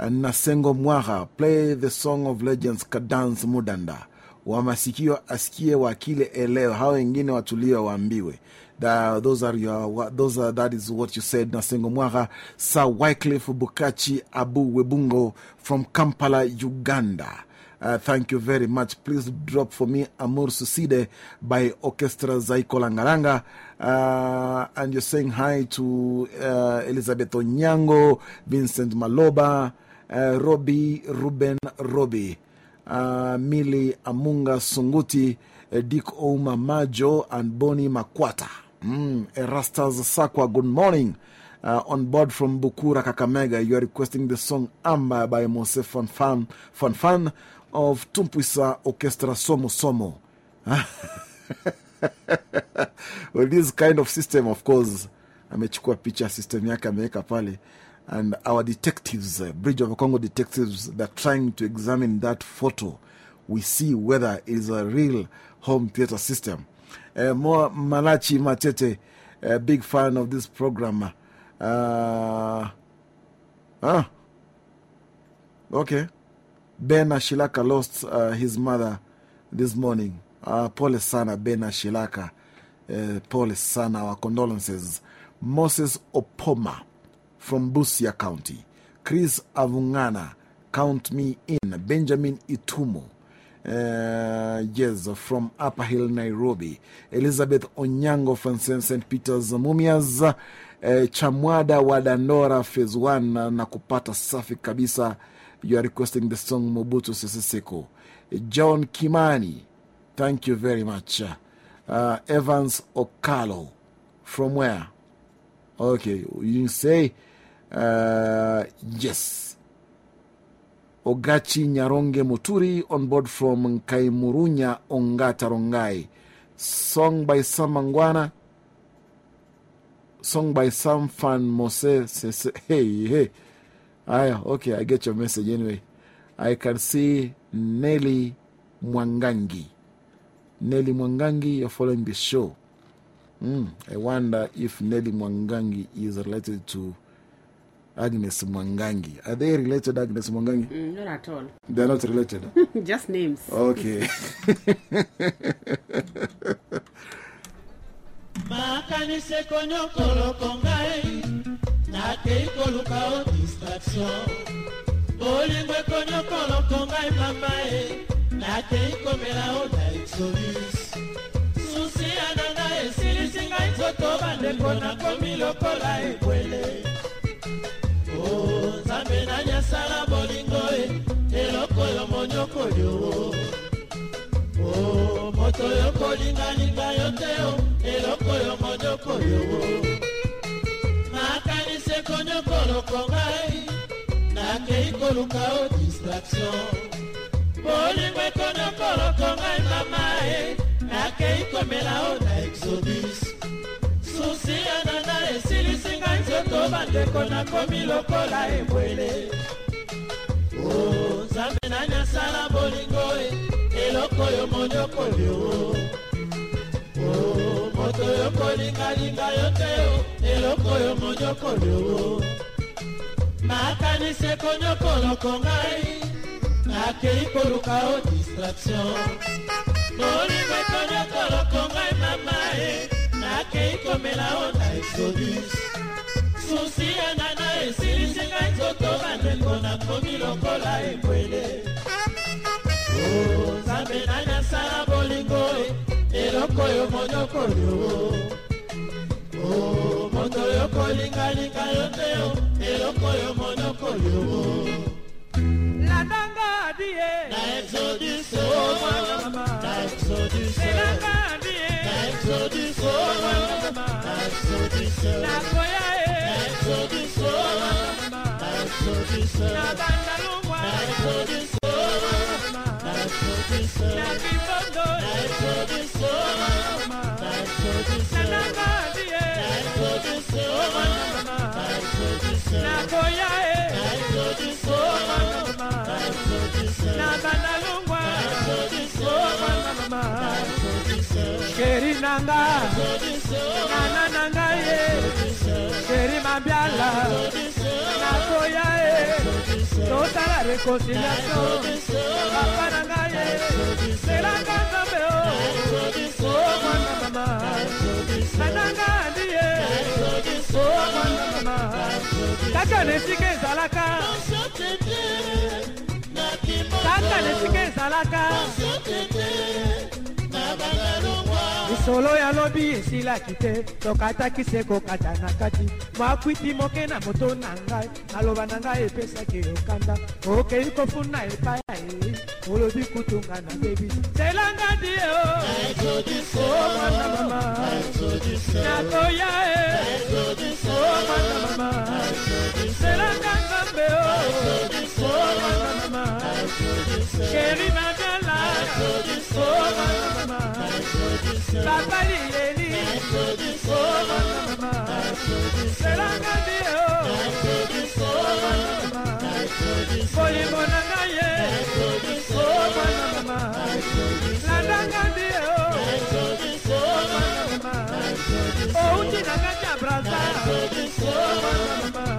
And Nasengo Mwaha, play the song of legends Kadans Mudanda. Wa masikio asikie wakile eleo, hao wengine watulia waambiwe. That, those are your, those are, that is what you said, Nasengo Mwaha. Sir Wycliffe Bukachi Abu Webungo from Kampala, Uganda. Uh, thank you very much. Please drop for me Amur Suside by Orchestra Zaiko Langa Langa. Uh, and you're saying hi to uh, Elizabeth Onyango, Vincent Maloba, uh, Robi Ruben Robi uh, Mili Amunga Sunguti, uh, Dick Ouma Majo, and Boni Makwata. Mm, Erastas Sakwa, good morning. Uh, on board from Bukura Kakamega, you are requesting the song Amba by Mose Fanfan, Fanfan of Tumpuisa Orchestra Somo Somo. well, this kind of system, of course, amechukua picha system yake ameweka pale. And our detectives, uh, Bridge of Congo detectives, they're trying to examine that photo. We see whether it is a real home theater system. Uh, more Malachi Matete, a big fan of this program. Uh, ah, okay. Ben Ashilaka lost uh, his mother this morning. Uh, pole sana, Ben Ashilaka. Uh, pole sana, our condolences. Moses Opoma from Busia County. Chris Avungana, count me in. Benjamin Itumo. Uh, yes, from Upper Hill, Nairobi. Elizabeth Onyango from St. Peter's Mumias. Uh, Chamwada Wadandora Phase 1 na kupata safi kabisa. You are requesting the song Mobutu Sese Seko. John Kimani, thank you very much. Uh, Evans Okalo, from where? Okay, you say uh, yes. Ogachi Nyaronge Muturi on board from Kaimurunya Ongata Rongai. Song by Sam Mangwana. Song by Sam Fan Mose. Hey, hey. Aya, okay, I get your message anyway. I can see neli Mwangangi. neli Mwangangi, you're following the show. Mm, I wonder if neli Mwangangi is related to Agnes Mwangangi. Are they related, Agnes Mwangangi? Mm, not at all. They're not related. Just names. Okay. makanisi ekonyokoloka ngai nakei koluka o distraction bolingo ekonyokoloka ngai mama e nakei komela o na susi ya na ngai esilisi ngai nzoto bandeko nakomi lokola ebwele nzambe nani asala bolingo e eloko yo monyokoli o o moto yo kolingalinga yo te o eloko yo. Monyokoli o makanisi ekonyokoloko ngai koluka o distraction. Bolingo ekonyokoloka ngai mama e nakei komela o na exodus susi ya nana esilisi ngai nzoto bandeko nakomi lokola ebwele. O nzambe nanyasala bolingo e? Eloko oyo monyokoli o. O moto oyo kolingalinga yo te o. Eloko oyo monyokoli o. Makanisi ekonyokoloko ngai. Nakei koluka o distraction. Bolingo ekonyokoloko ngai mama nakei komela o na exodus susi ya nana esilisi ngai nzoto bandeko nakomi lokola ebwele. O nzambe nani asala bolingo eloko oyo monyokoli o o moto oyo kolingalinga yo te o eloko oyo monyokoli o ladanga adie. Na exodus o mama na exodus adie na exodus o mama na exodus nakoya e na exodus o mama na exodus na bandalungwa na exodus o mama na exodus na kibondo na exodus o mama na ladanga adie na exodus o mama na nakoya e sheri nanga. Nana nanga ye. Sheri mabiala nakoya e tosala réconciliation. Papa nanga ye. Selanga nzambe o o mwana mama nananga andi ye. O mwana mama. Kaka na esika ezalaka. Kaka na esika ezalaka lisolo ya lobi esilaki te. Tokataki se kokata na kati. Makwiti moke na moto na ngai. Maloba na ngai epesaki okanda. Okei kofuna epai. Ya eli olobi kutunga na bebi selanga die o o mwana mama. Nakoya e mama. Selanga nzambe o mama. Sheri nadala o mwana mama papa lileli o mwana mama selanga die o o mwana mama bolingo na ngai ye o mwana mama landanga die o o mwana mama outi na kati ya brasa o mwana mama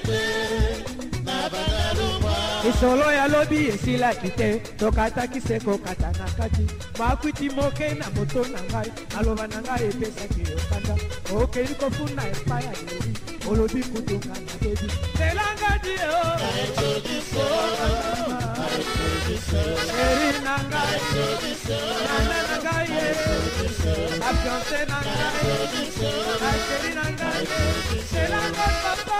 lisolo ya lobi esilaki te tokataki se kokata na kati. Makwiti moke na moto na ngai aloba na ngai epesaki okanda okei kofuna epai ya yeli olobi kutunga na bebi o eri na ngai nana na ngai afiance na ngai asheri na ngai selanga papa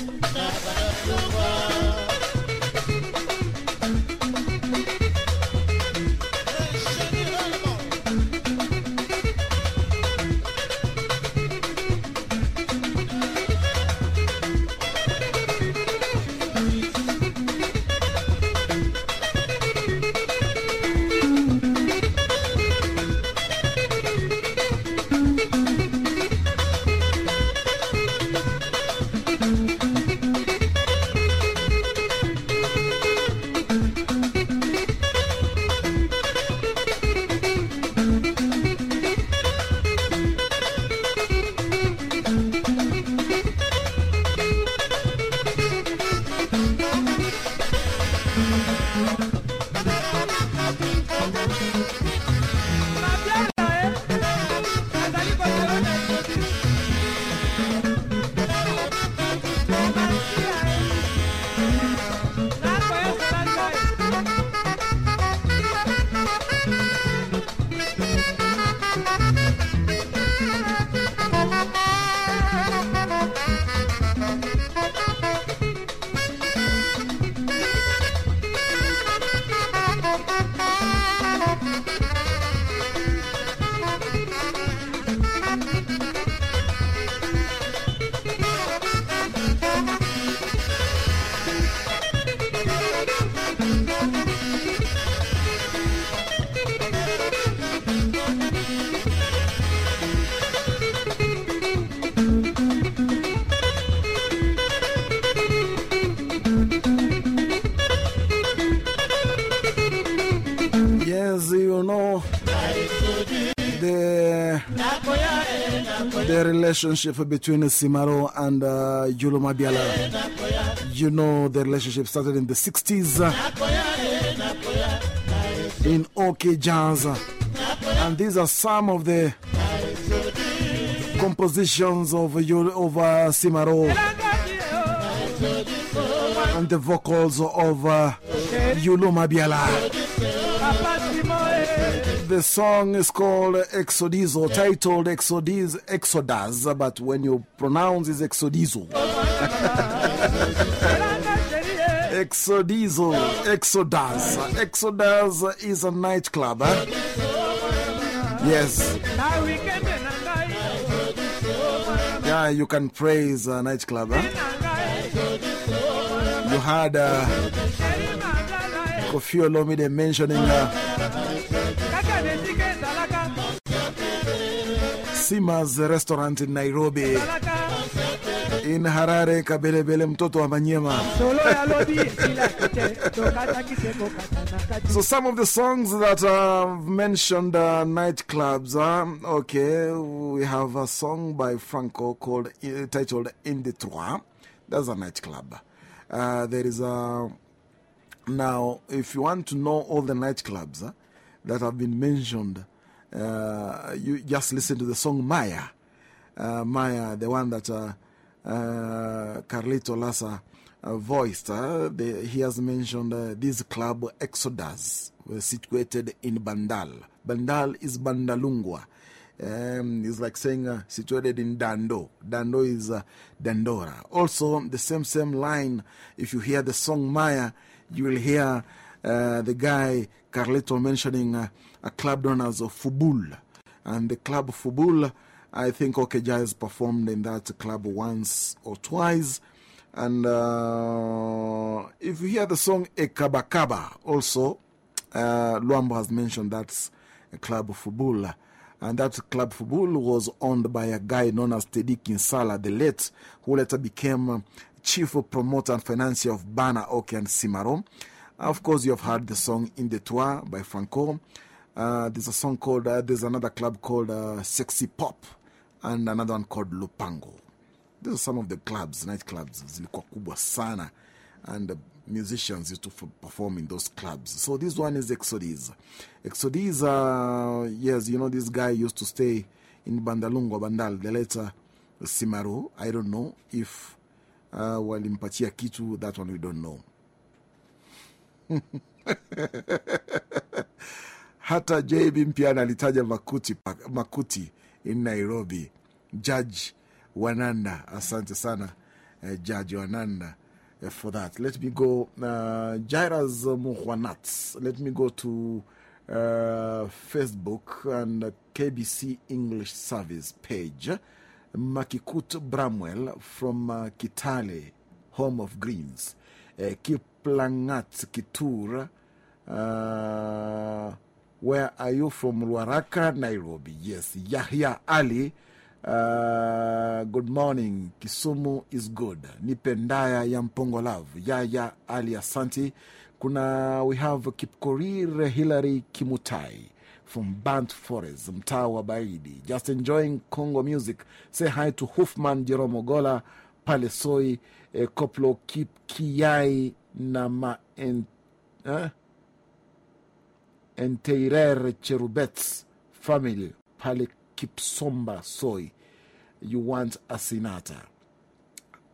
relationship between Simaro and uh, Mabiala. You know the relationship started in the 60s uh, in OK Jazz. And these are some of the compositions of, Yul- uh, Simaro and the vocals of uh, Mabiala. The song is called Exodizo, titled Exodis, Exodus, but when you pronounce it's Exodizo. Exodizo, Exodus. Exodus is a nightclub. Huh? Yes. Yeah, you can praise a nightclub. Huh? You had uh, Koffi Olomide mentioning uh, Sima's restaurant in Nairobi. In Harare, Kabelebele, mtoto wa. So, some of the songs that uh, mentioned uh, nightclubs. Uh, okay, we have a song by Franco called titled In the Trois. That's a nightclub. Uh, there is a. Now, if you want to know all the nightclubs uh, that have been mentioned, uh, you just listen to the song Maya. Uh, Maya, the one that uh, uh, Carlito Lassa voiced. The, he has mentioned this club, Exodus, situated in Bandal. Bandal is Bandalungwa. Um, it's like saying situated in Dando. Dando is Dandora. Also, the same same line. If you hear the song Maya, you will hear uh, the guy Carlito mentioning uh, a club known as Fubul. And the club Fubul, I think OK Jazz has performed in that club once or twice. And uh, if you hear the song Ekabakaba, also, uh, Luambo has mentioned that's a club of Fubul. And that club Fubul was owned by a guy known as Teddy Kinsala, the late, who later became chief promoter and financier of Bana Oke and Simaro. Of course, you have heard the song In the Tour by Franco. Uh, there's a song called, uh, there's another club called uh, Sexy Pop, and another one called Lupango. These are some of the clubs, nightclubs, zilikuwa sana, and the musicians used to perform in those clubs. So this one is Exodus. Exodus, yes, you know, this guy used to stay in Bandalungwa, Bandal, the later Simaro. I don't know if walimpatia kitu, that one we don't know. hata JB Mpiana alitaja Makuti, Makuti in Nairobi. Judge Wananda, asante sana eh, Judge Wananda eh, for that. Let me go, uh, Jairus Muhwanat. Let me go to uh, Facebook and KBC English Service page. Makikut Bramwell from uh, Kitale, home of greens. Uh, Kiplangat Kitura. Uh, where are you from? Ruaraka, Nairobi. Yes. Yahya Ali. Uh, good morning. Kisumu is good. Nipendaya ya Mpongo Love. Yaya Ali Asanti. Kuna, we have Kipkorir Hilary Kimutai from Bant Forest, mtaa wa Baidi. Just enjoying Congo music. Say hi to Hufman Jerome Gola, Palesoi, eh, Koplo Kip Kiai na ma en, eh? Cherubet's family, Pale Kipsomba soi You want a sinata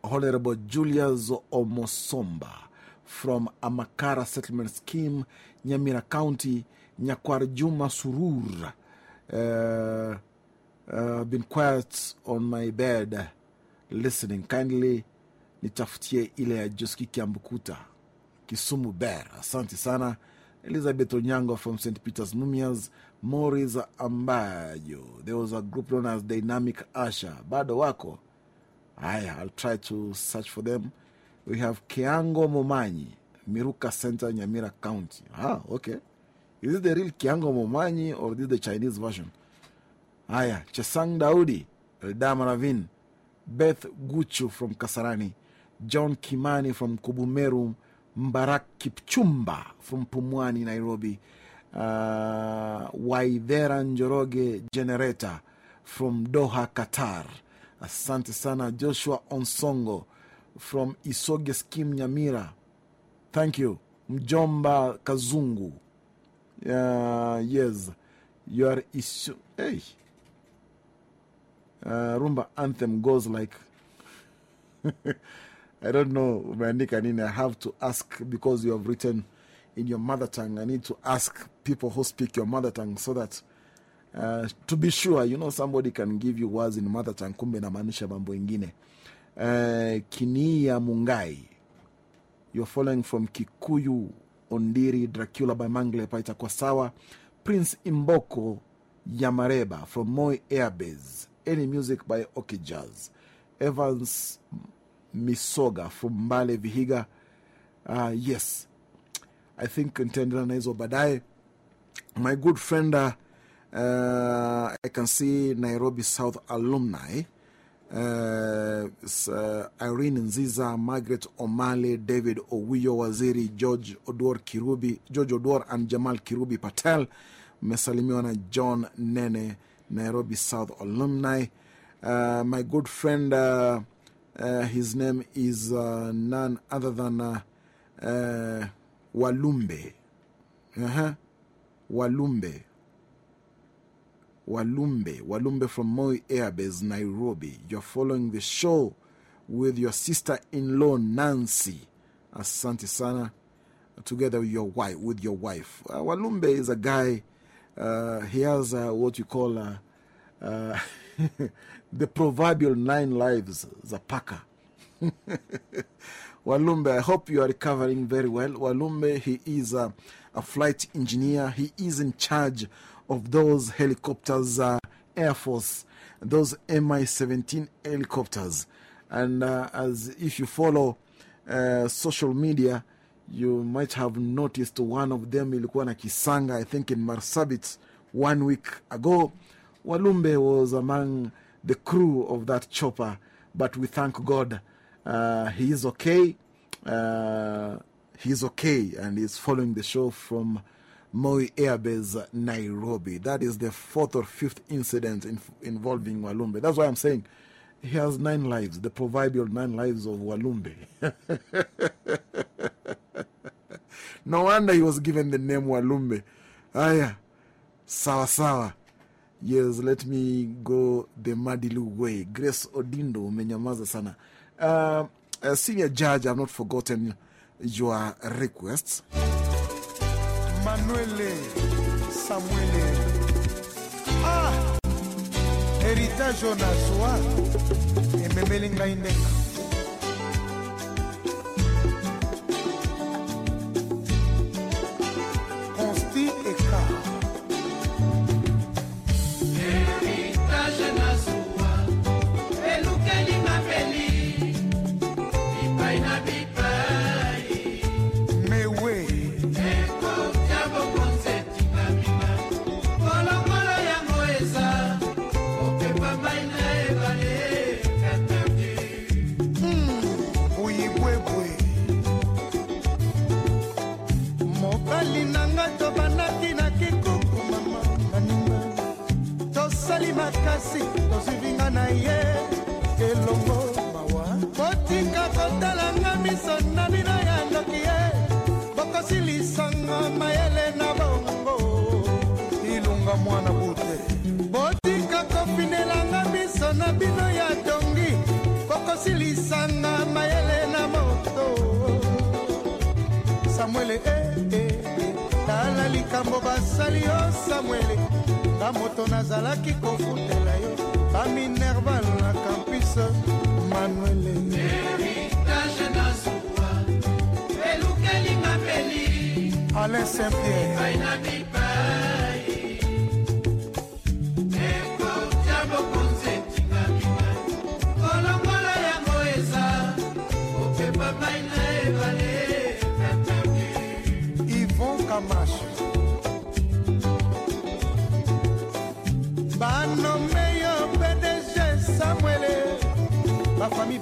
Honorable Julius Omosomba from Amakara Settlement Scheme, Nyamira County, Nyakwar Juma Surur. Uh, uh, been quiet on my bed listening. Kindly nitafutie ile ya Joski Kiambukuta, Kisumu Ber. Asante sana. Elizabeth Onyango from St. Peter's Mumias, Morris Ambayo. There was a group known as Dynamic Asha. Bado wako? Haya, I'll try to search for them. We have Kiango Momanyi, Miruka Center, Nyamira County. Ah, okay. Is it the real Kiango Momanyi or this the Chinese version? Haya, Chesang Daudi, Eldama Ravin, Beth Guchu from Kasarani, John Kimani from Kubumeru, Mbarak Kipchumba from Pumwani, Nairobi, uh, Waidhera Njoroge Generator from Doha, Qatar. Asante sana Joshua Onsongo from Isoge Skim Nyamira. Thank you. Mjomba Kazungu. Uh, yes, you are. Hey. Uh, Rumba anthem goes like. I don't know, umeandika nini. I have to ask because you have written in your mother tongue. I need to ask people who speak your mother tongue so that uh, to be sure, you know, somebody can give you words in mother tongue, kumbe inamaanisha mambo ingine. Uh, Kinia Mungai, you're following from Kikuyu Ondiri Dracula by Mangle itakuwa sawa. Prince Imboko Yamareba from Moi Airbase. Any music by OK Jazz. Evans Misoga from Mbale Vihiga. Uh, yes, I think nitaendelea na hizo baadaye. My good friend, uh, uh, I can see Nairobi South alumni. Uh, uh, Irene Nziza, Margaret Omale, David Owiyo Waziri, George Odwar Kirubi, George Odwar and Jamal Kirubi Patel. Mmesalimiwa na John Nene, Nairobi South alumni. Uh, my good friend, uh, his name is uh, none other than uh, uh, Walumbe. Uh-huh. Walumbe. Walumbe, Walumbe from Moi Airbase, Nairobi. You're following the show with your sister in law, Nancy. Asante sana. Together with your wife. With your wife. Uh, Walumbe is a guy, uh, he has uh, what you call uh, uh, the proverbial nine lives, Zapaka. Walumbe, I hope you are recovering very well. Walumbe, he is a, a flight engineer. He is in charge of those helicopters, uh, Air Force, those MI 17 helicopters. And uh, as if you follow uh, social media, you might have noticed one of them ilikuwa na kisanga, I think in Marsabit one week ago. Walumbe was among the crew of that chopper, but we thank God uh, he is okay. Uh, he's okay and he's following the show from Moi Airbase, Nairobi. That is the fourth or fifth incident in, involving Walumbe. That's why I'm saying he has nine lives, the proverbial nine lives of Walumbe. no wonder he was given the name Walumbe. Aya, sawa sawa. Yes, let me go the Madilu way. Grace Odindo, umenyamaza sana. Uh, uh, senior judge, I've not forgotten your requests. Manuele Samuele. Ah! Ngai ndenga makasi tosuivinga na ye elongo mawa. Kotika kotalanga miso na bino ya ndoki ye bokosi lisanga mayele na bongo. Ilunga mwana bute. Botika kofinelanga miso na bino ya dongi bokosi lisanga mayele na moto. Samuele ee eh, eh, tala likambo basali yo samuele. Nga moto nazalaki kofutela yo. Baminerval na campus manuele alain saint pierre Yvon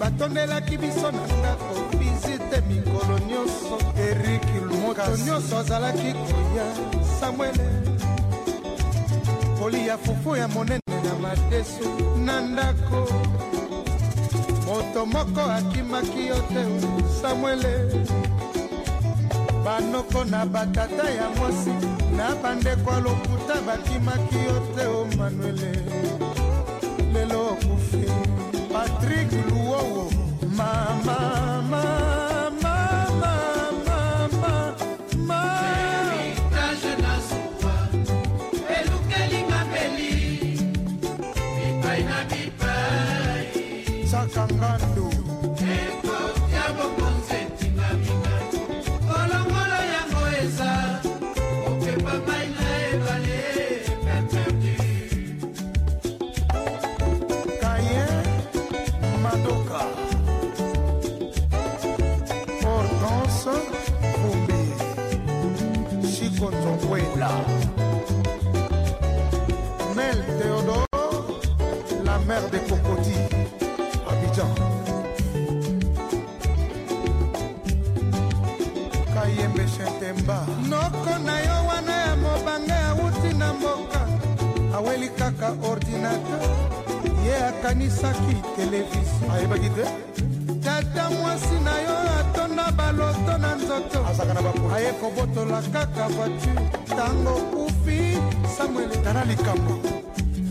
batondelaki biso na ndako visite mikolo nyonso. Erik moto nyonso azalaki koya samuele. Kolia fufu ya monene na madesu na ndako. Moto moko akimaki yo te samuele. Banoko na batata ya mwasi na bandeko ya lokuta bakimaki yo te o manuele. Lelo okufi patrik luowo. Mama mama mama noko na yo wana ya mobange awuti na mboka. Aweli kaka ordinateur. Ye akanisaki televizio ayebaki te? Tata mwasi na yo atonda baloto na nzoto. Aye kobotola kaka voiture. Ntango kufi samuel tala likambo.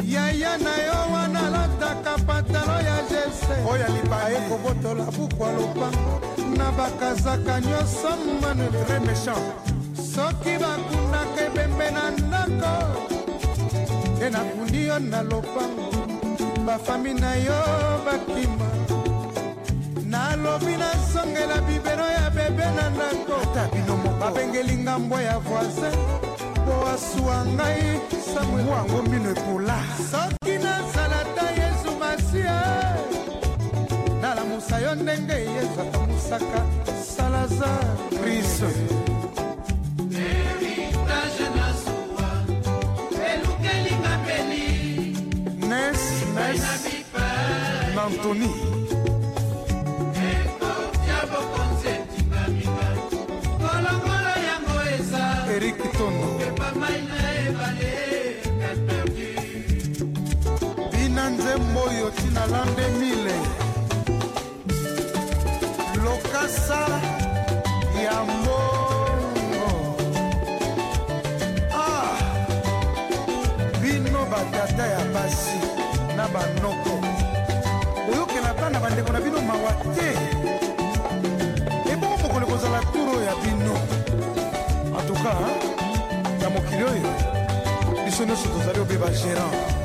Yaya na yo wana alataka pantalo ya jese oyo aye kobotola bukwa lopango. Na bakazaka nyonso manuel. Tre méchant soki bakundaka ebembe na ndako te nakundi yo na lopango bafami na yo bakima. Nalobi nasongela bibero ya bebe na ndako. Babengeli ngambo ya voisin po asuwa ngai samuelwango mino epola. Soki nazala ta yesu masia nalamusa yo ndenge yesu akamusaka salazar. Kristo nantoni erik tondo bina nzembo oyo ntina lande mile. Lokasa ya mbongo. Ah, bino batata ya basi na banoko ata na bandeko na bino mawa te. Ebongo mokolo kozala turo ya bino. Atuka na mokili oyo biso nyonso tozali obe bagérant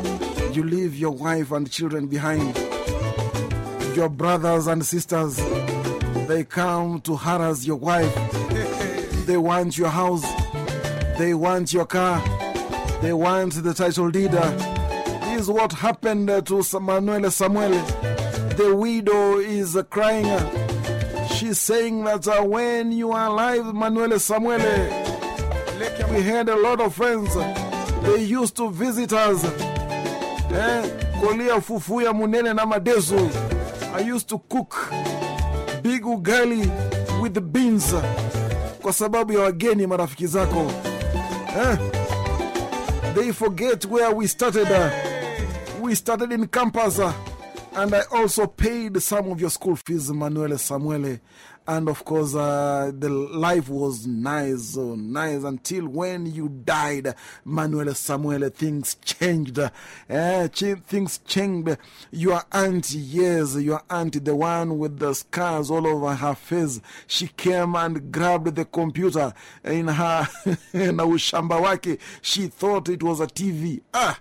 you leave your wife and children behind. Your brothers and sisters, they come to harass your wife. They want your house, they want your car, they want the title deed. This is what happened to Manuel Samuel. The widow is crying. She's saying that uh, when you are alive, Manuel Samuel, we had a lot of friends. They used to visit us. Eh, kolia fufu ya munene na madezo I used to cook big ugali with beans kwa sababu ya wageni marafiki zako. Eh, they forget where we started. We started in campus. And I also paid some of your school fees, Manuel Samuele. And of course, uh, the life was nice, nice until when you died, Manuel Samuele. Things changed. Eh, ch things changed. Your auntie, yes, your auntie, the one with the scars all over her face, she came and grabbed the computer in her na ushamba wake. She thought it was a TV. Ah!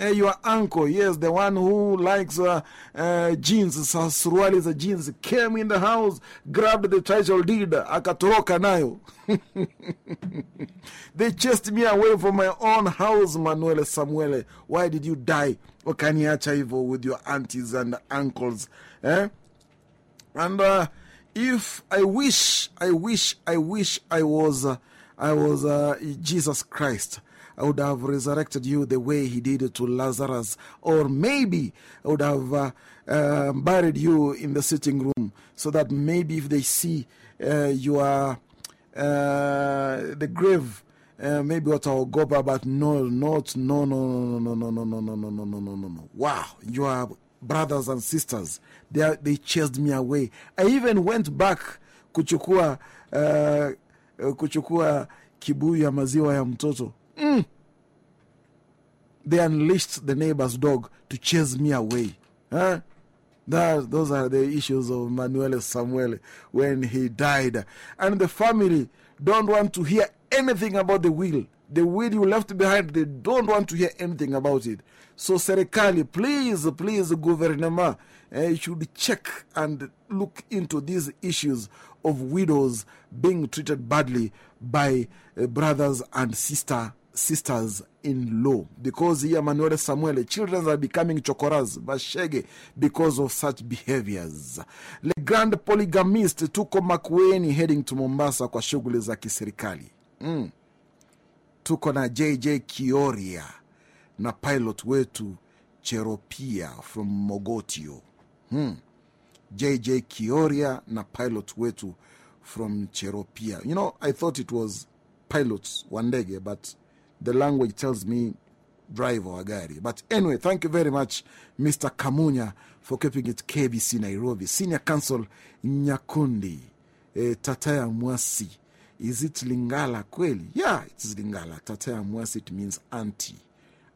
Uh, your uncle, yes, the one who likes uh, uh, jeans, suruali jeans, came in the house, grabbed the title deed, akatoroka nayo. they chased me away from my own house, Manuel Samuele. Why did you die? Wakaniacha hivyo with your aunties and uncles. Eh? And uh, if I wish, I wish, I wish I was, uh, I was uh, Jesus Christ. I would have resurrected you the way he did to Lazarus. Or maybe I would have uh, uh, buried you in the sitting room so that maybe if they see uh, you are the grave, maybe what I'll go by, but no, not, no, no, no, no, no, no, no, no, no, no, no, no, no. Wow, you are brothers and sisters. They, are, they chased me away. I even went back kuchukua, kuchukua kibuyu maziwa ya. Mm. They unleashed the neighbor's dog to chase me away. That, those are the issues of Manuel Samuel when he died. And the family don't want to hear anything about the will. The will you left behind, they don't want to hear anything about it. So, Serikali, please, please, Gouvernement, uh, you should check and look into these issues of widows being treated badly by uh, brothers and sister, sisters in law. Because here, Manuel Samuel, children are becoming chokoras, bashege, because of such behaviors. Le Grand Polygamist tuko Makueni heading to Mombasa kwa shughuli za kiserikali. Mm. Tuko na JJ Kioria na pilot wetu Cheropia from Mogotio. mm. JJ Kioria na pilot wetu from Cheropia. You know, I thought it was pilots wa ndege but the language tells me driver wa gari. But anyway, thank you very much, Mr. Kamunya, for keeping it KBC Nairobi. Senior Counsel Nyakundi, eh, Tataya Mwasi. Is it Lingala kweli? Yeah, it's Lingala. Tataya Mwasi, it means auntie.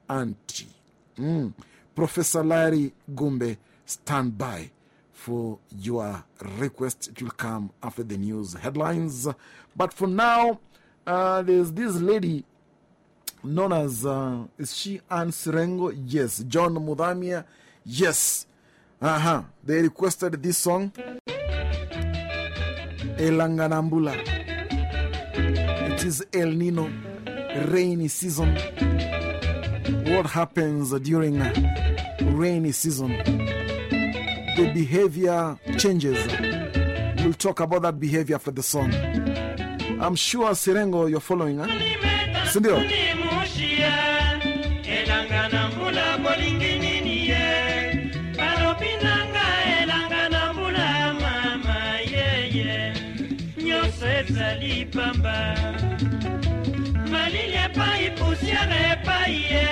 Auntie. Mm. Professor Larry Gumbe, stand by for your request. It will come after the news headlines. But for now, uh, there's this lady known as, uh, is she Anne Sirengo? Yes. John Mudamia? Yes. Uh huh. They requested this song, Elanganambula. It is El Nino, rainy season. What happens during rainy season? The behavior changes. We'll talk about that behavior after the song. I'm sure Sirengo, you're following, huh? Sindio? Elanga na mbula bolingi nini ye? Balobi nanga elanga na mbula mama yeye nyonso ezali pamba. Malili epai pusiere epai ye.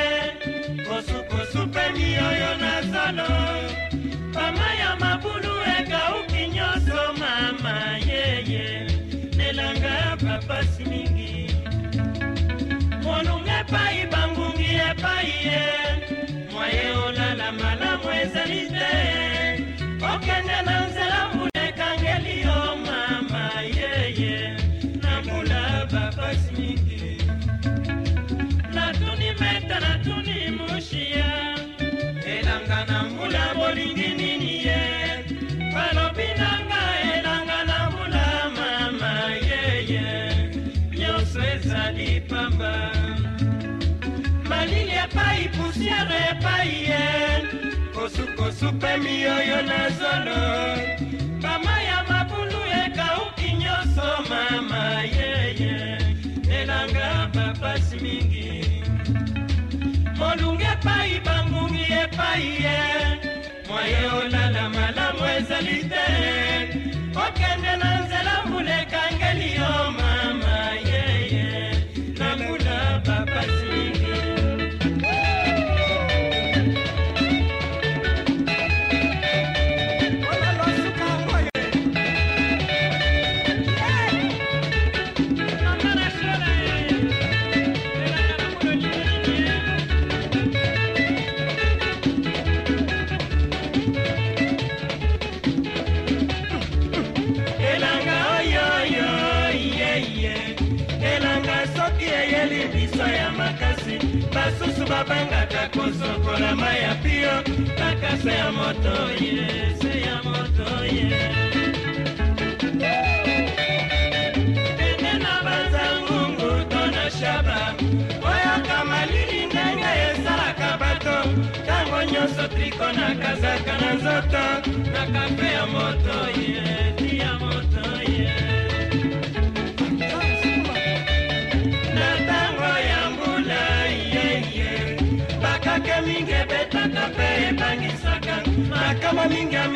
Kosupusupemi oyo na zolo. Pama ya mabulu ekauki nyonso mama yeye nelanga papasi mingi molunge epai bangungi epai ye. Mwaye olala malamu ezali te. Okende na nzela mbula ekangeli yo mama yeye na mbula bapasi mingi natuni meta natuni mushiya elanga na mbula bolingini epai pusiere epai ye. Kosukosu mpe miyoyo na zolo. Bama ya mabulu ekauki nyonso mama yeye elanga bapasi mingi. Molunge epai bangungi epai ye. Moye olala malamu ezali te. Okende na nzela mbula ekangeli yo kosokola mai ya pio. Kaka se ya moto ye se ya moto ye ende na banzangungu to na shaba. Oyoka malili ndenge esalaka bato. Ntango nyonso triko na kazaka na nzoto. Na kafe ya moto ye makambo mingi ya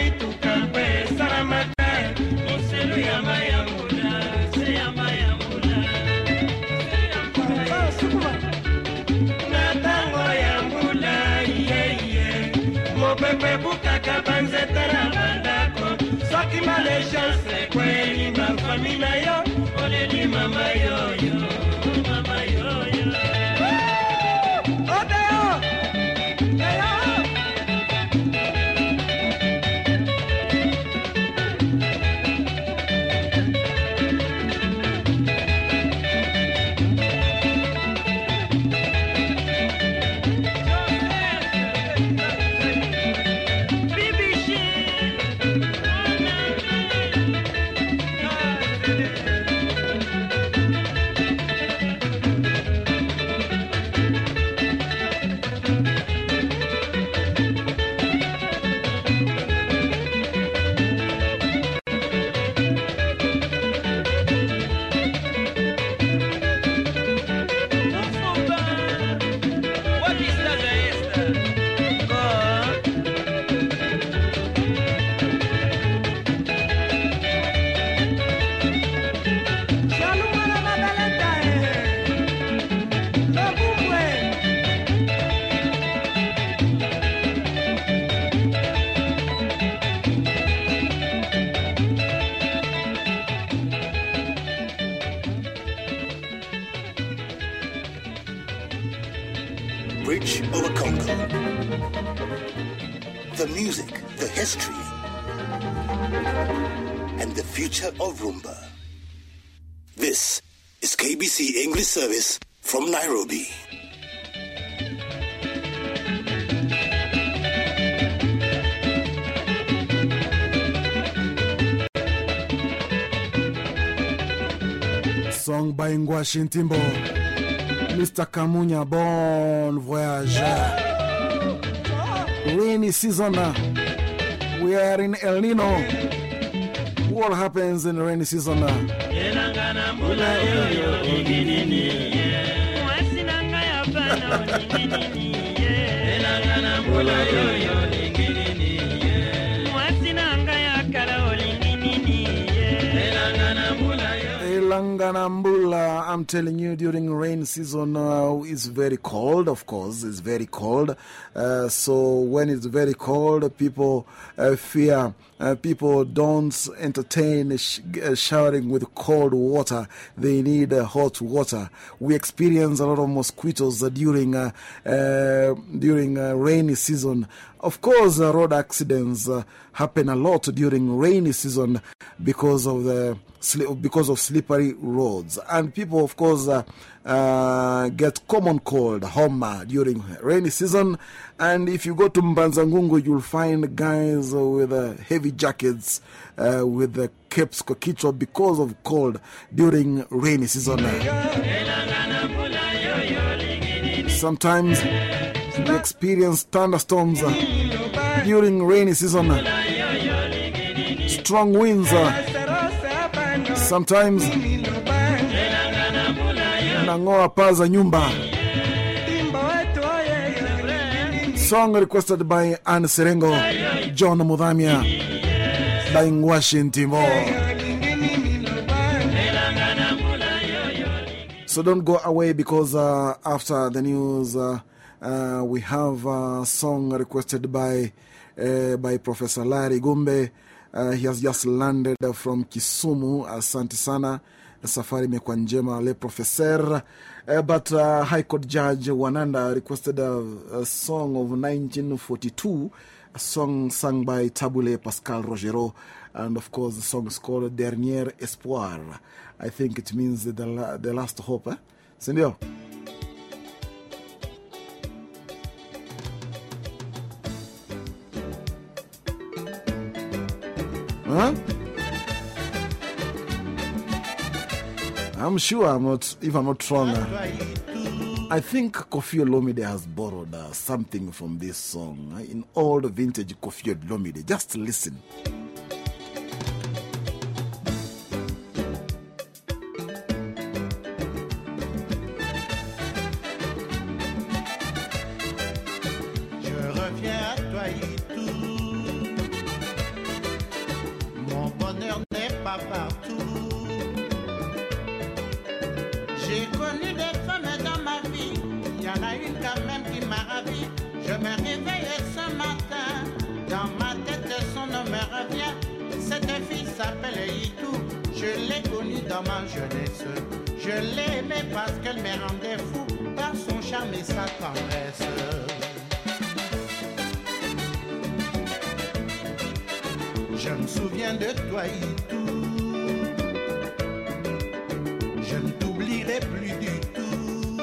of Rumba. This is KBC English Service from Nairobi. Song by Ngwashi Ntimbo. Mr. Kamunya, bon voyage. Rainy season. Ah. We are in El Nino. What happens in the rainy season? elanga Langanambula, I'm telling you, during rain season, uh, it's very cold, of course, it's very cold. Uh, so, when it's very cold, people uh, fear, uh, people don't entertain sh uh, showering with cold water. They need uh, hot water. We experience a lot of mosquitoes during, during rainy season. Of course, uh, road accidents uh, happen a lot during rainy season because of the because of slippery roads, and people, of course, uh, uh, get common cold, homa during rainy season, And if you go to Mbanzangungu, you'll find guys with heavy jackets, with the capes because of cold during rainy season. Sometimes experience thunderstorms uh, during rainy season. Strong winds. uh, sometimes nang'oa paa za nyumba. Song requested by Anne Serengo, John Mudhamia, Dying Washington. So don't go away because uh, after the news, uh, uh, we have a song requested by, uh, by Professor Larry Gumbe. Uh, he has just landed from Kisumu. Asante sana. Safari imekuwa njema le professeur. Uh, but uh, High Court Judge Wananda requested a, a song of 1942, a song sung by Tabu Ley Pascal Rochereau. And of course, the song is called Dernier Espoir. I think it means the, the last hope. Eh? Sindio? Huh? I'm sure I'm not, if I'm not wrong, uh, I think Koffi Olomide has borrowed uh, something from this song uh, in old vintage Koffi Olomide. Just listen. Partout. J'ai connu des femmes dans ma vie. Il y en a une quand même qui m'a ravi. Je me réveille ce matin. Dans ma tête, son nom me revient. Cette fille s'appelle Itou. Je l'ai connue dans ma jeunesse. Je l'ai aimée parce qu'elle me rendait fou par son charme et sa tendresse. Je me souviens de toi et plus du tout.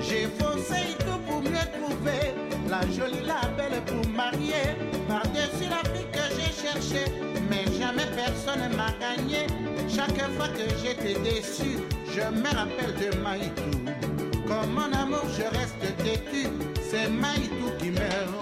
J'ai forcé et tout pour mieux trouver la jolie, la belle pour marier. Par-dessus la fille que j'ai cherchée, mais jamais personne ne m'a gagné. Chaque fois que j'étais déçu, je me rappelle de Maïtou. Comme mon amour, je reste têtu. C'est Maïtou qui me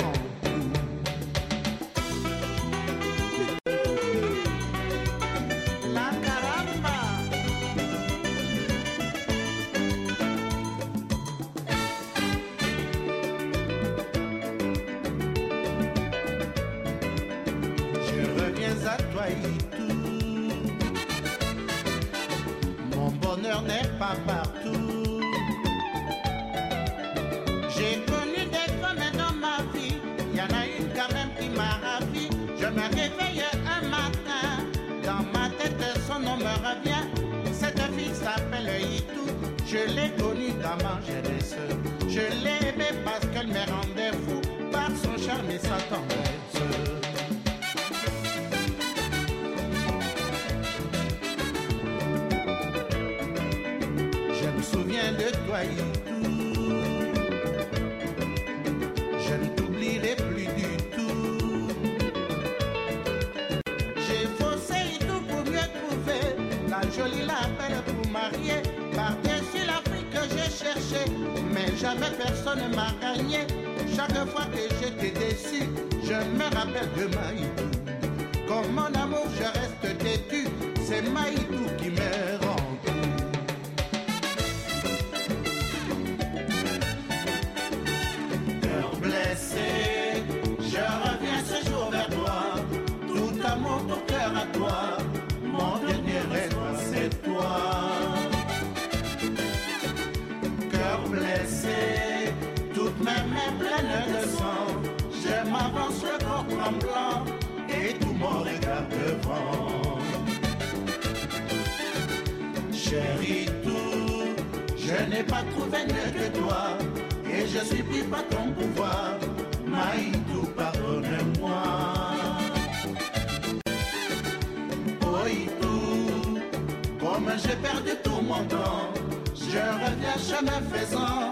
abandon. Je reviens chemin faisant.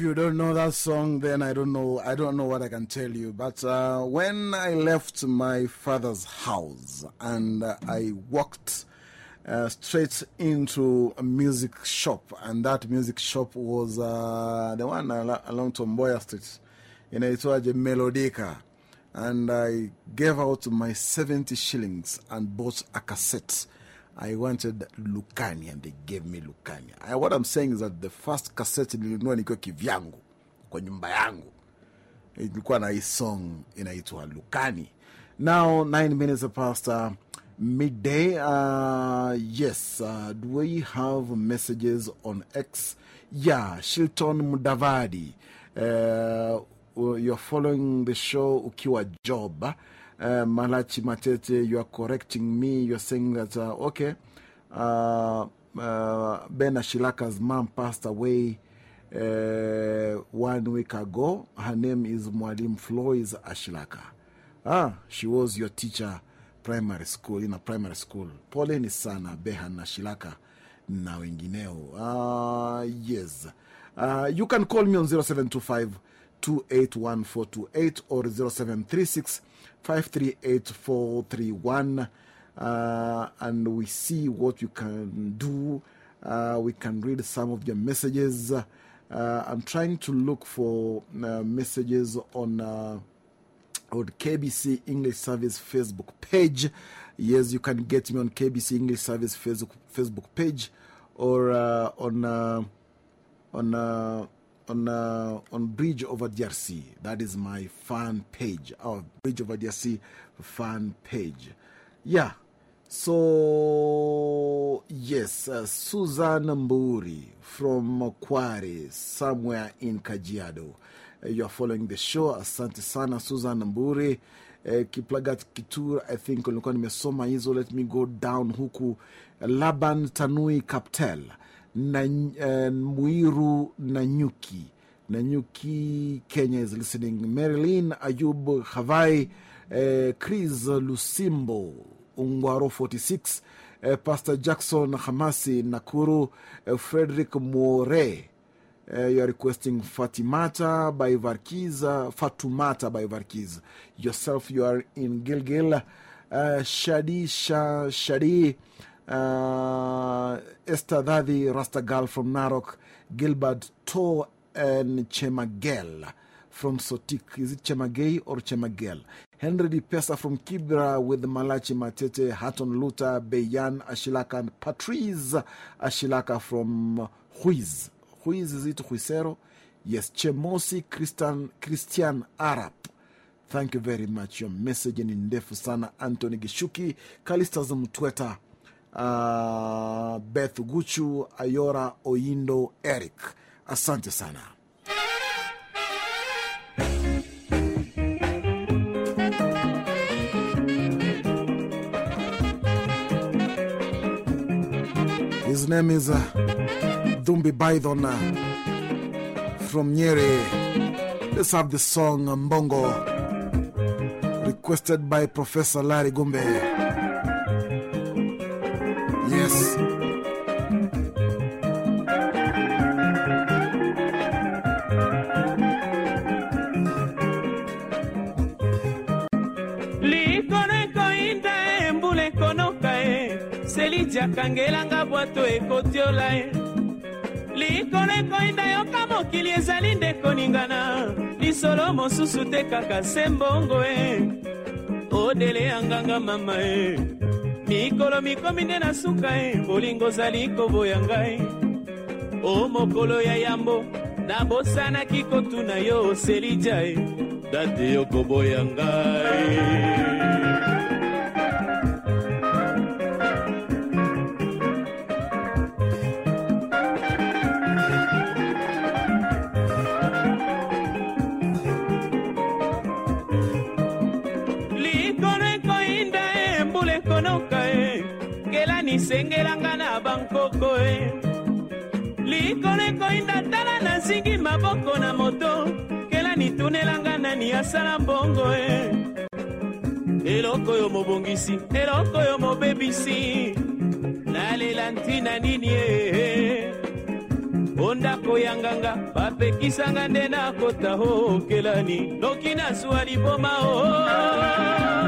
If you don't know that song, then I don't know. I don't know what I can tell you. But uh, when I left my father's house and uh, I walked uh, straight into a music shop, and that music shop was uh, the one al- along Tom Mboya Street. You know, it was a Melodica. And I gave out my 70 shillings and bought a cassette. I wanted Lukani and they gave me Lukani. I, what I'm saying is that the first cassette nilinunua nikiwa kivyangu kwa nyumba yangu ilikuwa na hii song inaitwa Lukani. Now, nine minutes past uh, midday. Uh, yes, uh, do we have messages on X? Yeah, Shilton Mudavadi. Uh, you're following the show ukiwa job. Uh, Malachi Matete, you are correcting me. You're saying that, uh, okay, uh, uh, Ben Ashilaka's mom passed away uh, one week ago. Her name is Mwalim Floyd Ashilaka. Ah, she was your teacher primary school, in a primary school. Poleni sana Behan Ashilaka na wengineo. Uh, yes. Uh, you can call me on 0725 281428 or 0736 538431 uh, and we see what you can do. Uh, we can read some of your messages. Uh, I'm trying to look for uh, messages on, uh, on KBC English Service Facebook page. Yes, you can get me on KBC English Service Facebook, Facebook page or uh, on, on, on, uh, on Bridge Over DRC. That is my fan page, our Bridge Over DRC fan page. Yeah. So, yes, uh, Susan Mburi from Kware, somewhere in Kajiado. Uh, you are following the show. Asante sana, Susan Mburi. Uh, Kiplagat Kitur, I think ulikuwa nimesoma hizo. Let me go down huku. Laban Tanui Kaptel, na, uh, Muiru Nanyuki. Nanyuki, Kenya is listening. Marilyn Ayub Havai, uh, Chris Lusimbo, Ungwaro 46, uh, Pastor Jackson Hamasi Nakuru, uh, Frederick More. Uh, you are requesting Fatimata by Varkiz, uh, Fatumata by Varkiz. Yourself, you are in Gilgil. Uh, Shadi Sha, Shadi, uh, Esther Dadi, from Narok, Gilbert To, and Chemagel from Sotik. Is it Chemagay or Chemagel? Henry Di Pesa from Kibra with Malachi Matete, Hatton Luther, Beyan Ashilaka, and Patrice Ashilaka from Huiz. Huiz, is it Huisero? Yes, Chemosi Christian, Christian Arab. Thank you very much. Your message ni ndefu. Anthony Gishuki, Kalistas Mtweta, uh, Beth Guchu, Ayora Oyindo, Eric. Asante sana. His name is uh, Dumbi Baidon uh, from Nyeri. Let's have the song Mbongo, requested by Professor Larry Gumbe. Selidi akangelanga bwato ekotiola e likolo ekoyinda yoka mokili ezali nde koningana lisolo mosusu te kaka se mbongo e odele ya nganga mama e. Mikolo mikomi nde na suka e bolingo ozali koboya ngai. O mokolo ya yambo nabosanaki kotuna yo selidja e. Date yokoboya ngai ngela nisengelanga na bankoko e. Likolo ekoyinda tala nazingi maboko na moto ngela nitunelanga nani asala mbongo e. Eloko oyo mobongisi eloko oyo mobebisi nalela ntina nini e. O ndako ya nganga bapekisanga nde nakota okelani noki na zuwa liboma o. mpasi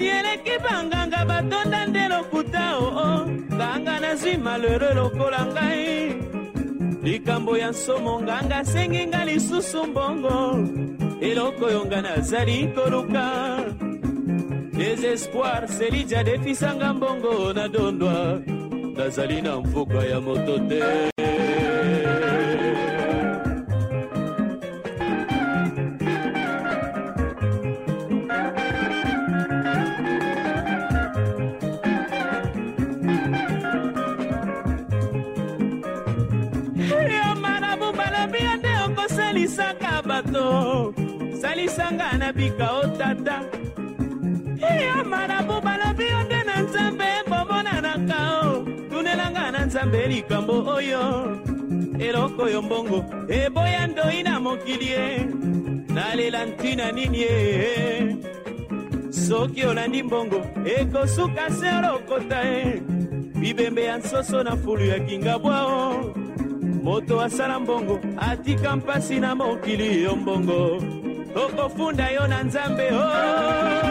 pasi eleki banganga batonda nde lokuta oo nganga nazwi malheureux lokola ngai. Likambo ya nsomo nganga asengi nga lisusu mbongo. Eloko oyo nga nazali koluka. Desespoir selija defisanga mbongo nadondwa nazali na mfuka ya moto te salisanga na bika o tata. Yo marabu balobi yo nde na nzambe bomonanaka o. Tunelanga na nzambe likambo oyo. Eloko oyo mbongo eboya ndoi na mokili e nalela ntina nini e soki olandi mbongo ekosuka se olokota e bibembe ya nsoso na fulu ya kingabwao moto asala mbongo atika mpasi na mokili yo mbongo okofunda yo na nzambe o mbongo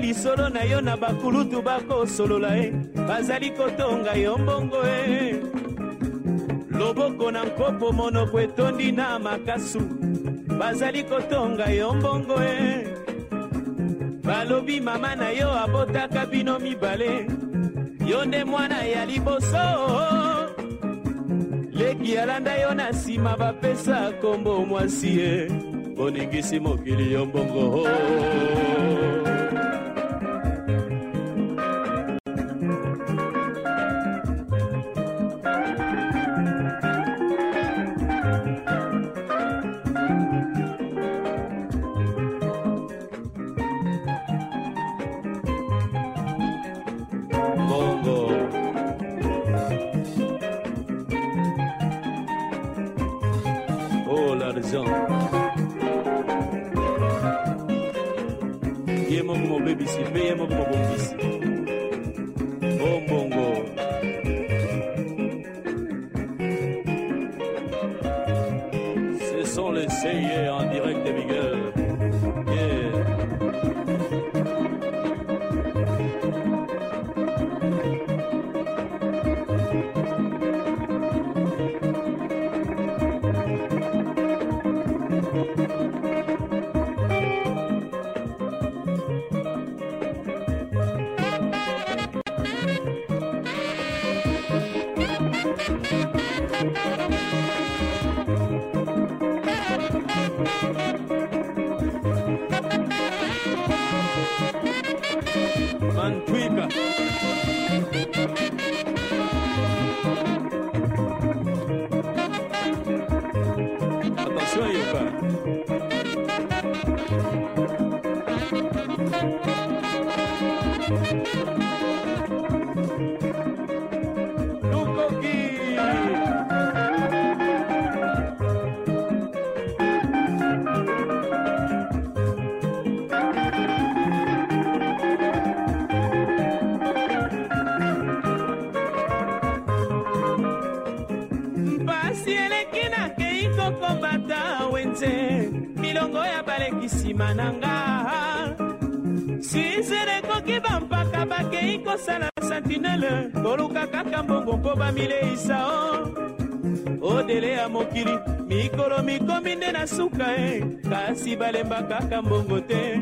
nayokaki lisolo na yo na bakulutu bakosolola e. Bazali kotonga yo mbongo e. Loboko na nkopo monoko etondi na makasu bazali kotonga yo mbongo e. Balobi mama na yo abotaka bino mibale. Yo nde mwana ya liboso. Leki alanda yo na nsima bapesa kombo mwasi ye boningisi mokili yo mbongo. bongo mikolo mikomi nde na suka e kasi balemba kaka mbongo te.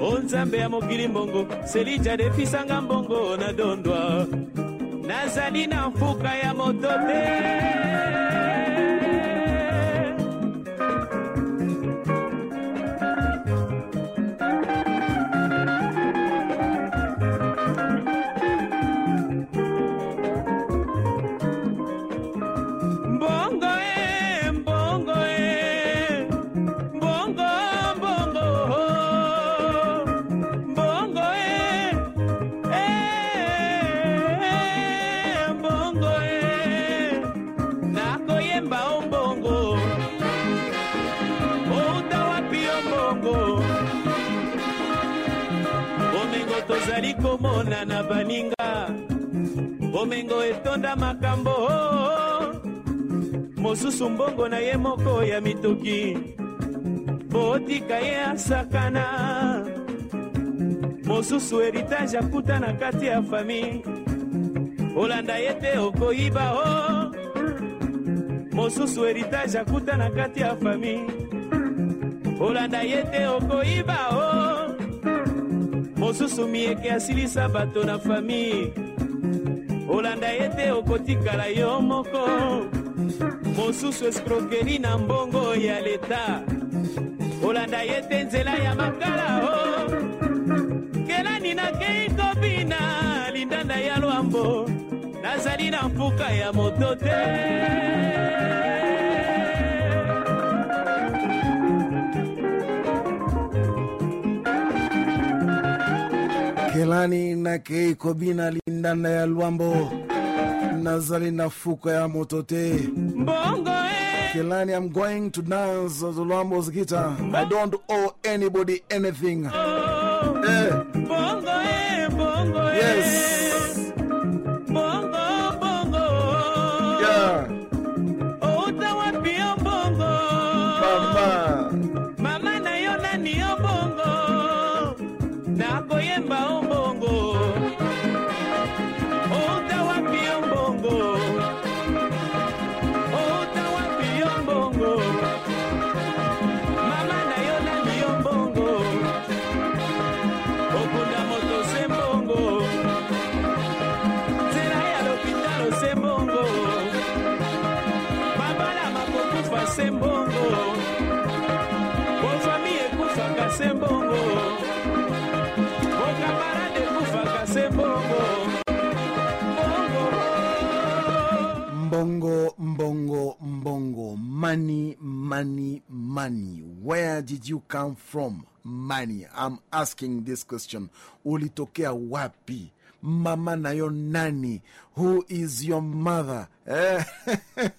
O nzambe ya mokili mbongo selija defisanga mbongo na dondwa. Nazali na mfuka ya moto te mosusu mbongo na ye moko ya mitoki botika ye asakana mosusu heritage akuta na kati ya fami olanda ye te okoyiba o mosusu heritage akuta na kati ya fami olanda ye te okoyiba o mosusu miyeke asilisa bato na fami olanda ye te okotikala yo moko mosusu eskrokeri na mbongo ya leta. Olanda ye te nzela ya makala o. Kelani nakei kobina lindanda ya lwambo. Nazali na mpuka ya moto te. Kelani na keiko bina lindanda ya lwambo nazali na fuka ya moto te. Mbongo e kelani i'm going to dance the guitar i don't owe anybody anything. Eh. Money, money. Where did you come from? Money. I'm asking this question. Ulitokea wapi? Mama na yo nani? Who is your mother? Eh?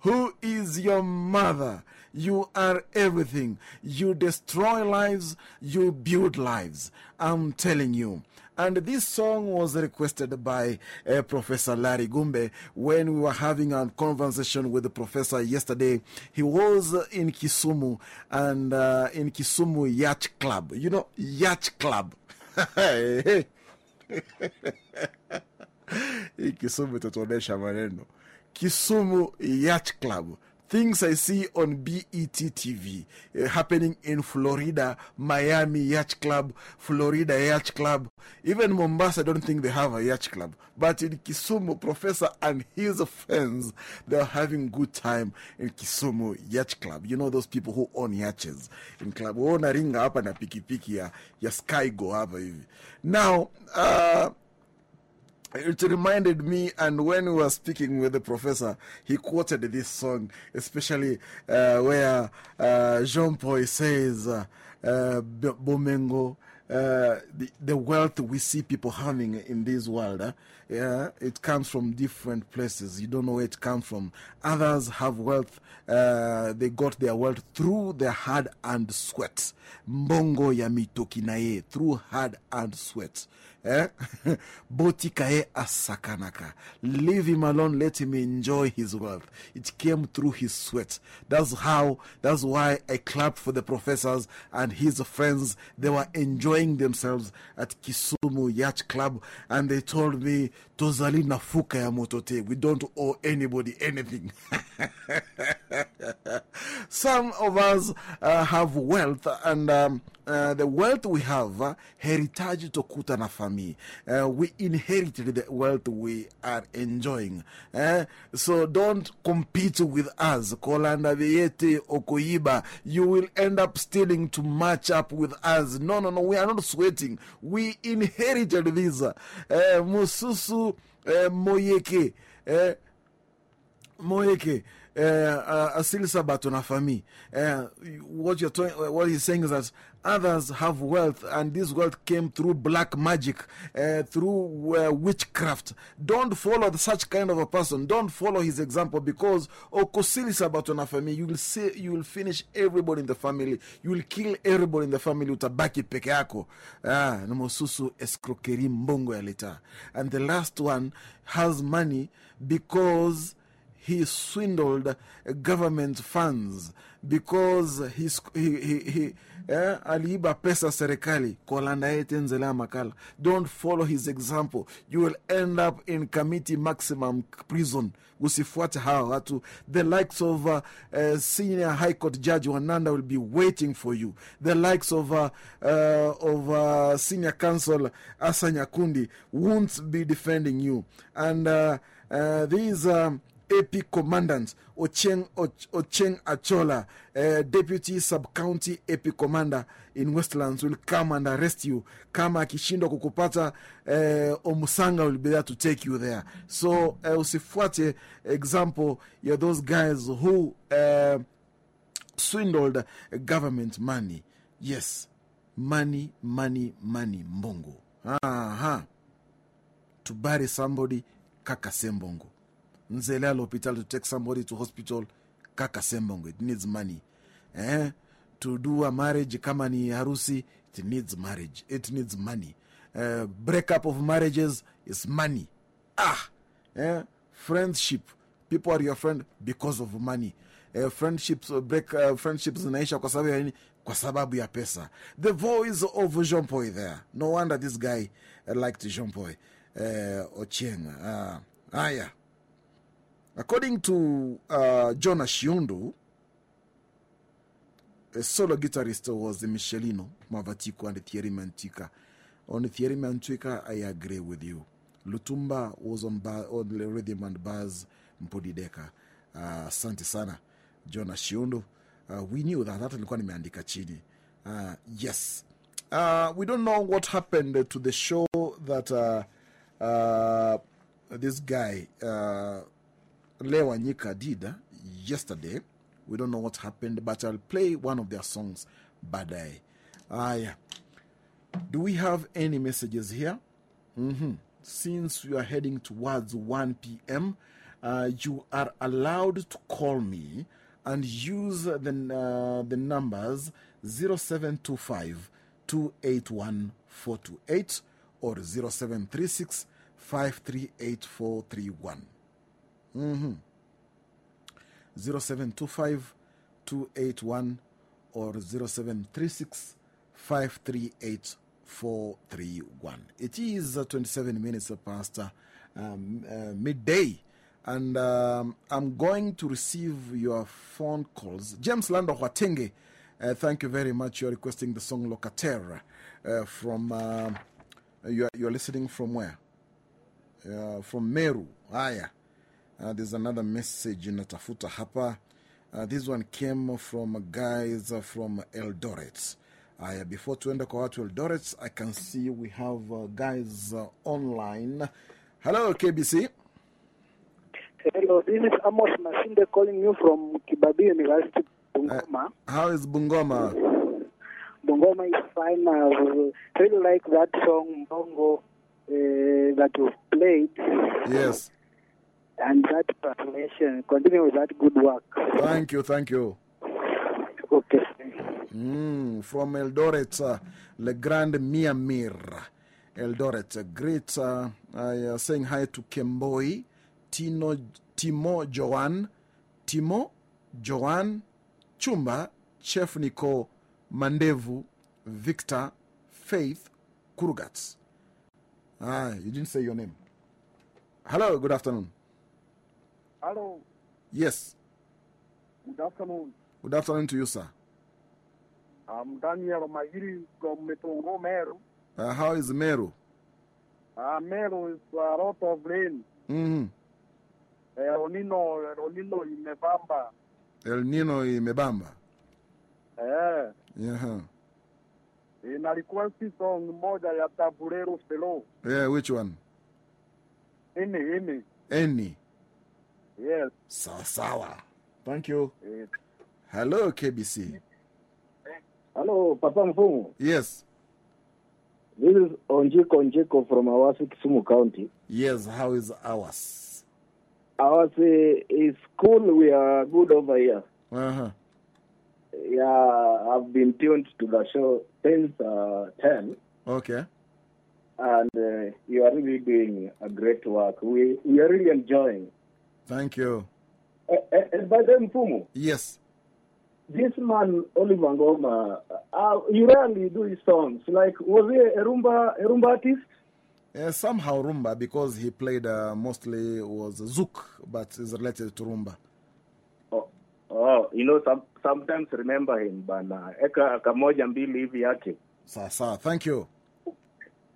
Who is your mother? You are everything. You destroy lives, you build lives. I'm telling you. And this song was requested by uh, Professor Larry Gumbe when we were having a conversation with the professor yesterday. He was in Kisumu and uh, in Kisumu Yacht Club. You know, Yacht Club. Kisumu. Kisumu Yacht Club. Things I see on BET TV uh, happening in Florida, Miami Yacht Club, Florida Yacht Club. Even Mombasa, I don't think they have a yacht club. But in Kisumu, Professor and his friends, they're having good time in Kisumu Yacht Club. You know those people who own yachts in club. Uona ringa hapa na pikipiki ya, ya Skygo hapa hivi. Now, uh, it reminded me, and when we were speaking with the professor, he quoted this song, especially uh, where uh, Jean Paul says, uh, uh, Bomengo, uh, the, the wealth we see people having in this world, uh, yeah, it comes from different places. You don't know where it comes from. Others have wealth, they got their wealth through their hard earned sweat. Mbongo ya mitoki na ye, through hard earned sweat. Eh? Botikae asakanaka. Leave him alone, let him enjoy his wealth. It came through his sweat. That's how, that's why I clapped for the professors and his friends. They were enjoying themselves at Kisumu Yacht Club and they told me, Tozali nafuka ya motote. We don't owe anybody anything. Some of us uh, have wealth, and um, uh, the wealth we have, uh, heritage tokuta na fami. Uh, we inherited the wealth we are enjoying. Eh? So don't compete with us. Kolanda Viete Okoiba. You will end up stealing to match up with us. No, no, no. We are not sweating. We inherited this. Uh, Mususu uh, Moyeke. Moyeke. Uh, uh, Asili Sabato na fami. Uh, what, you're what he's saying is that others have wealth, and this wealth came through black magic, through witchcraft. Don't follow such kind of a person. Don't follow his example because Okosili Sabato na fami, you will say you will finish everybody in the family. You will kill everybody in the family. Utabaki peke yako. Ah, namosusu escroquerie mbongo ya leta. And the last one has money because he swindled government funds because he, he, he, eh, aliiba pesa serikali kolanda makala. Don't follow his example. You will end up in Kamiti maximum prison. Usifuate hawa watu. The likes of uh, uh, senior high court judge wananda will be waiting for you. The likes of, uh, uh, of uh, senior counsel Assa Nyakundi won't be defending you. And uh, uh, these um, AP Commandant Ocheng, Och, Ocheng Achola, uh, Deputy Sub-County AP Commander in Westlands will come and arrest you. Kama akishindwa kukupata, uh, Omusanga will be there to take you there. So uh, usifuate example ya those guys who uh, swindled government money. Yes, money, money, money, mbongo. Aha. To bury somebody, kaka sembongo. Nzele al l'hôpital to take somebody to hospital, kaka sembongo. It needs money. Eh? To do a marriage, kama ni harusi, it needs marriage. It needs money. Uh, breakup of marriages is money. Ah! Eh? Friendship. People are your friend because of money. Uh, friendships uh, break uh, friendships zinaisha kwa sababu ya nini? Kwa sababu ya pesa. The voice of Jean Paul there. No wonder this guy uh, liked Jean Paul uh, Ochieng. Uh, ah, yeah. According to uh, Jonah Shiondo, a solo guitarist was Michelino Mavatiko and Thierry Mantika. On Thierry Mantika, I agree with you. Lutumba was on, bar, on rhythm and bars Mpodideka. Uh, sana Jonah Shiondo. Uh, we knew that. Hata nilikuwa nimeandika chini. Uh, yes. Uh, we don't know what happened to the show that uh, uh, this guy, uh, Lewa Nyika, did uh, yesterday. We don't know what happened, but I'll play one of their songs baadaye. Aya. Do we have any messages here? Mhm. Since we are heading towards 1 p.m., uh, you are allowed to call me and use the, uh, the numbers 0725 281 428 or 0736 538 431. Mhm. 0725 281 or 0736 538 431. It is uh, 27 minutes past uh, um, uh, midday, and um, I'm going to receive your phone calls. James Lando Watenge, uh, thank you very much. You're requesting the song Locaterra uh, from, uh, you're, you're listening from where? Uh, from Meru. Aya. Uh, there's another message in Tafuta Hapa. Uh, this one came from guys uh, from Eldoret. Aya, before tuende kwa watu Eldoret, I can see we have uh, guys uh, online. Hello, KBC. Hello, this is Amos Masinde calling you from Kibabii University, Bungoma. How is Bungoma? Bungoma is fine. I really like that song, Bongo, uh, that you played. Yes. And that translation. Continue with that good work. Thank you, thank you. Okay. Mm, from Eldoret, uh, Le Grand Miamir. Eldoret. A great, uh, I, uh, saying hi to Kemboi, Tino, Timo Joan, Timo Joan, Chumba, Chef Nico, Mandevu, Victor, Faith, Kurugats. Ah, you didn't say your name. Hello, good afternoon. Hello, Yes, good afternoon. good afternoon to you, sir. I'm Daniel Magiri from Metongo, Meru. Uh, how is Meru? Uh, Meru is a lot of rain. Mm-hmm. El Nino, El Nino imebamba. El Nino imebamba. Eh, Yeah. ina request song moja ya Taburero Selo. yeah, which one? Any, any. Any. Yes. Sawa sawa. Thank you. Eh. Hello, KBC. Hello, Papa Mfumu. Yes, This is Onjiko Onjiko from Awasi, Kisumu County. yes, how is ours? Awasi is cool. We are good over here. Uh huh. Yeah, I've been tuned to the show since uh, 10, Okay. and uh, you are really doing a great work. We, we are really enjoying. Thank you. Uh, uh, and by the Mfumu, Yes. this man, Oliver Ngoma, uh, you rarely do his songs. Like, was he a rumba, a rumba artist? Uh, somehow Rumba, because he played uh, mostly was Zouk, but is related to Rumba. Oh, oh you know, some, sometimes remember him, bana. Eka kamoja mbili hivi yake. Sawa. Thank you.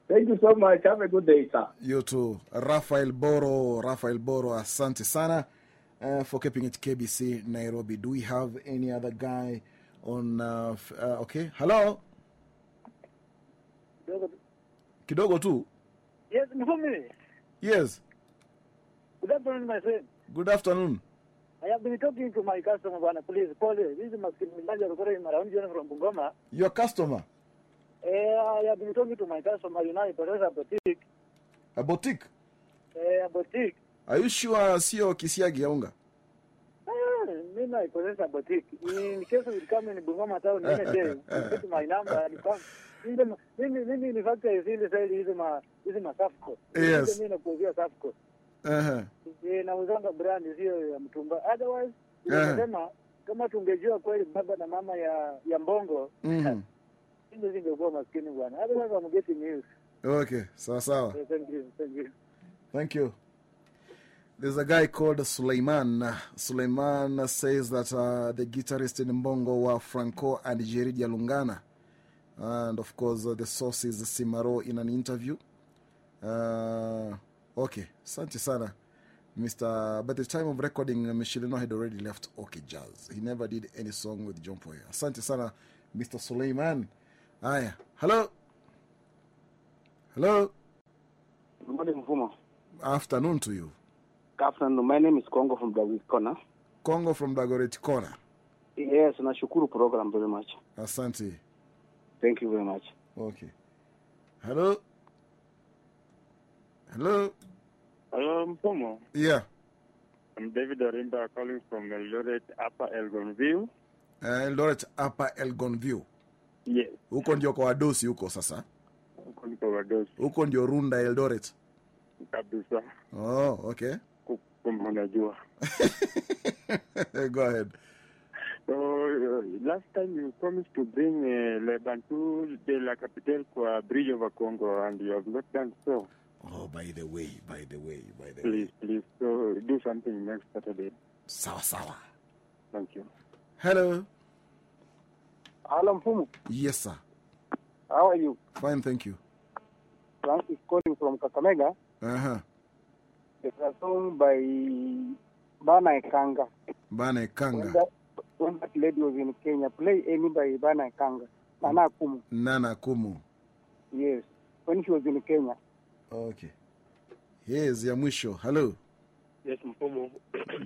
Thank you so much. Have a good day, sir. You too. Rafael Boro, Rafael Boro, asante sana uh, for keeping it KBC Nairobi. Do we have any other guy on? Uh, uh, okay. Hello. Kidogo too? Yes, Mfumu. Yes. Good afternoon, my friend. Good afternoon. I have been talking to my customer, please, Paul. This is Maskin Milaja in from Bungoma. Your customer, Uh, I have been talking to my customer, you know, a boutique. a boutique. A boutique. Are you sure sio kisiagi ya unga? Mimi I possess a. In case you come in Bungoma town any day, you get my number and come. Mimi mimi mimi ni factory zile sasa hizi ma hizi ma Safco. Yes. Mimi nakuuzia Safco. Eh, nauzanga brand sio ya mtumba. Otherwise, Eh. nasema kama tungejua kweli baba na mama ya ya Mbongo, Mhm. Ndio zingekuwa maskini bwana. Otherwise, I'm getting news. Okay, sawa sawa. Thank you, thank you. Thank you. There's a guy called Suleiman. Suleiman says that uh, the guitarist in Mbongo were Franco and Jerry Lungana. And of course, uh, the source is Simaro in an interview. Uh, okay, Santi Sana. Mr. By the time of recording, uh, Michelino had already left OK Jazz. He never did any song with John Poyer. Asante Sana, Mr. Suleiman. Aya, hello. Hello. Good morning, Mfumu. Afternoon to you. Good afternoon. My name is Congo from Dawit Corner. Congo from Dagoretti Corner. Yes, nashukuru program very much. Asante. Thank you very much. Okay. Hello? Hello? Hello, Mpomo. Yeah. I'm David Orimba calling from Eldoret, Upper Elgon View. Uh, Eldoret Upper Elgon View. Yes. Huko ndio kwa wadosi huko sasa. Huko niko Wadosi Huko ndio Runda Eldoret. kabisa, Oh, okay. unajua. Go ahead. So, uh, last time you promised to bring uh, Le Bantu de la Capitale kwa Bridge over Congo and you have not done so. Oh, by the way, by the way, by the Please, please, so do something next Saturday. Sawa sawa. Thank you. Hello? Hello, Mfumu. Yes, sir. How are you? Fine, thank you. Francis calling from Kakamega. Uh-huh. It's a song by Bana Ekanga. Bana When Kanga. that, when that lady was in Kenya, play any by Bana Ekanga. Nana Akumu. Nana Kumu. Yes. When she was in Kenya. Okay. Yes, ya mwisho. Hello. Yes, Mpomo.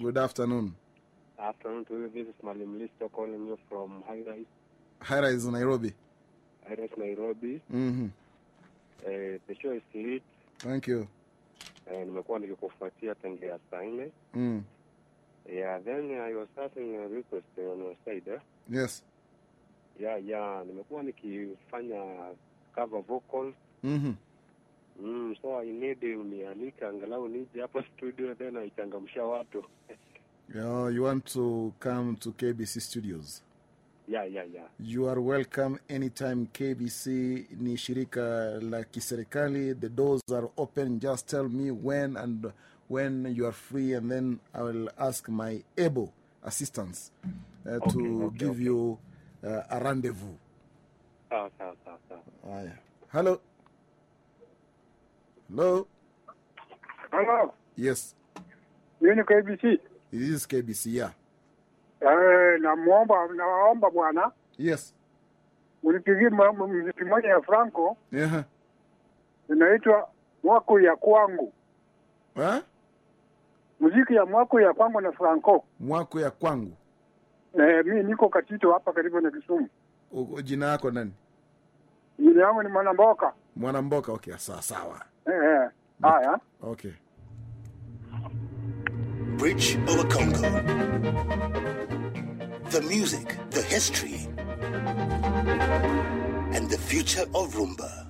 Good afternoon. Afternoon to you. This is Malim Listo calling you from High Rise, Hira Rise Nairobi. High Rise, Nairobi. Mm-hmm. Uh, the show is hit. Thank you. Eh, nimekuwa nikikufuatia tangia saa nne. Mm. Yeah, then I was asking a request on your side. Eh? Yes. Yeah, yeah, nimekuwa nikifanya cover vocals Mm-hmm. Mm, so I need unialika angalau nije hapa studio tena ichangamsha watu. yeah, you want to come to KBC studios? Yeah, yeah, yeah. You are welcome anytime. KBC ni shirika la kiserikali. The doors are open. Just tell me when and when you are free, and then I will ask my able assistants uh, to Okay, okay, give okay. you uh, a rendezvous. Sawa. Haya. Hello. Hello. Hello. Yes, Hiyo ni KBC. it is KBC. Yeah. Eh, namuomba nawaomba bwana Yes. unipigie mziki moja ya Franco Yeah. inaitwa mwako ya kwangu. Huh? Muziki ya mwako ya kwangu na Franco. Mwako ya kwangu. Eh, mi niko Katito hapa karibu na Kisumu. Jina yako nani? Jina yangu ni Mwanamboka. Mwanamboka. Okay, sawa sawa. Eh, eh. Haya. Okay. Bridge over Congo. The music, the history, and the future of rumba.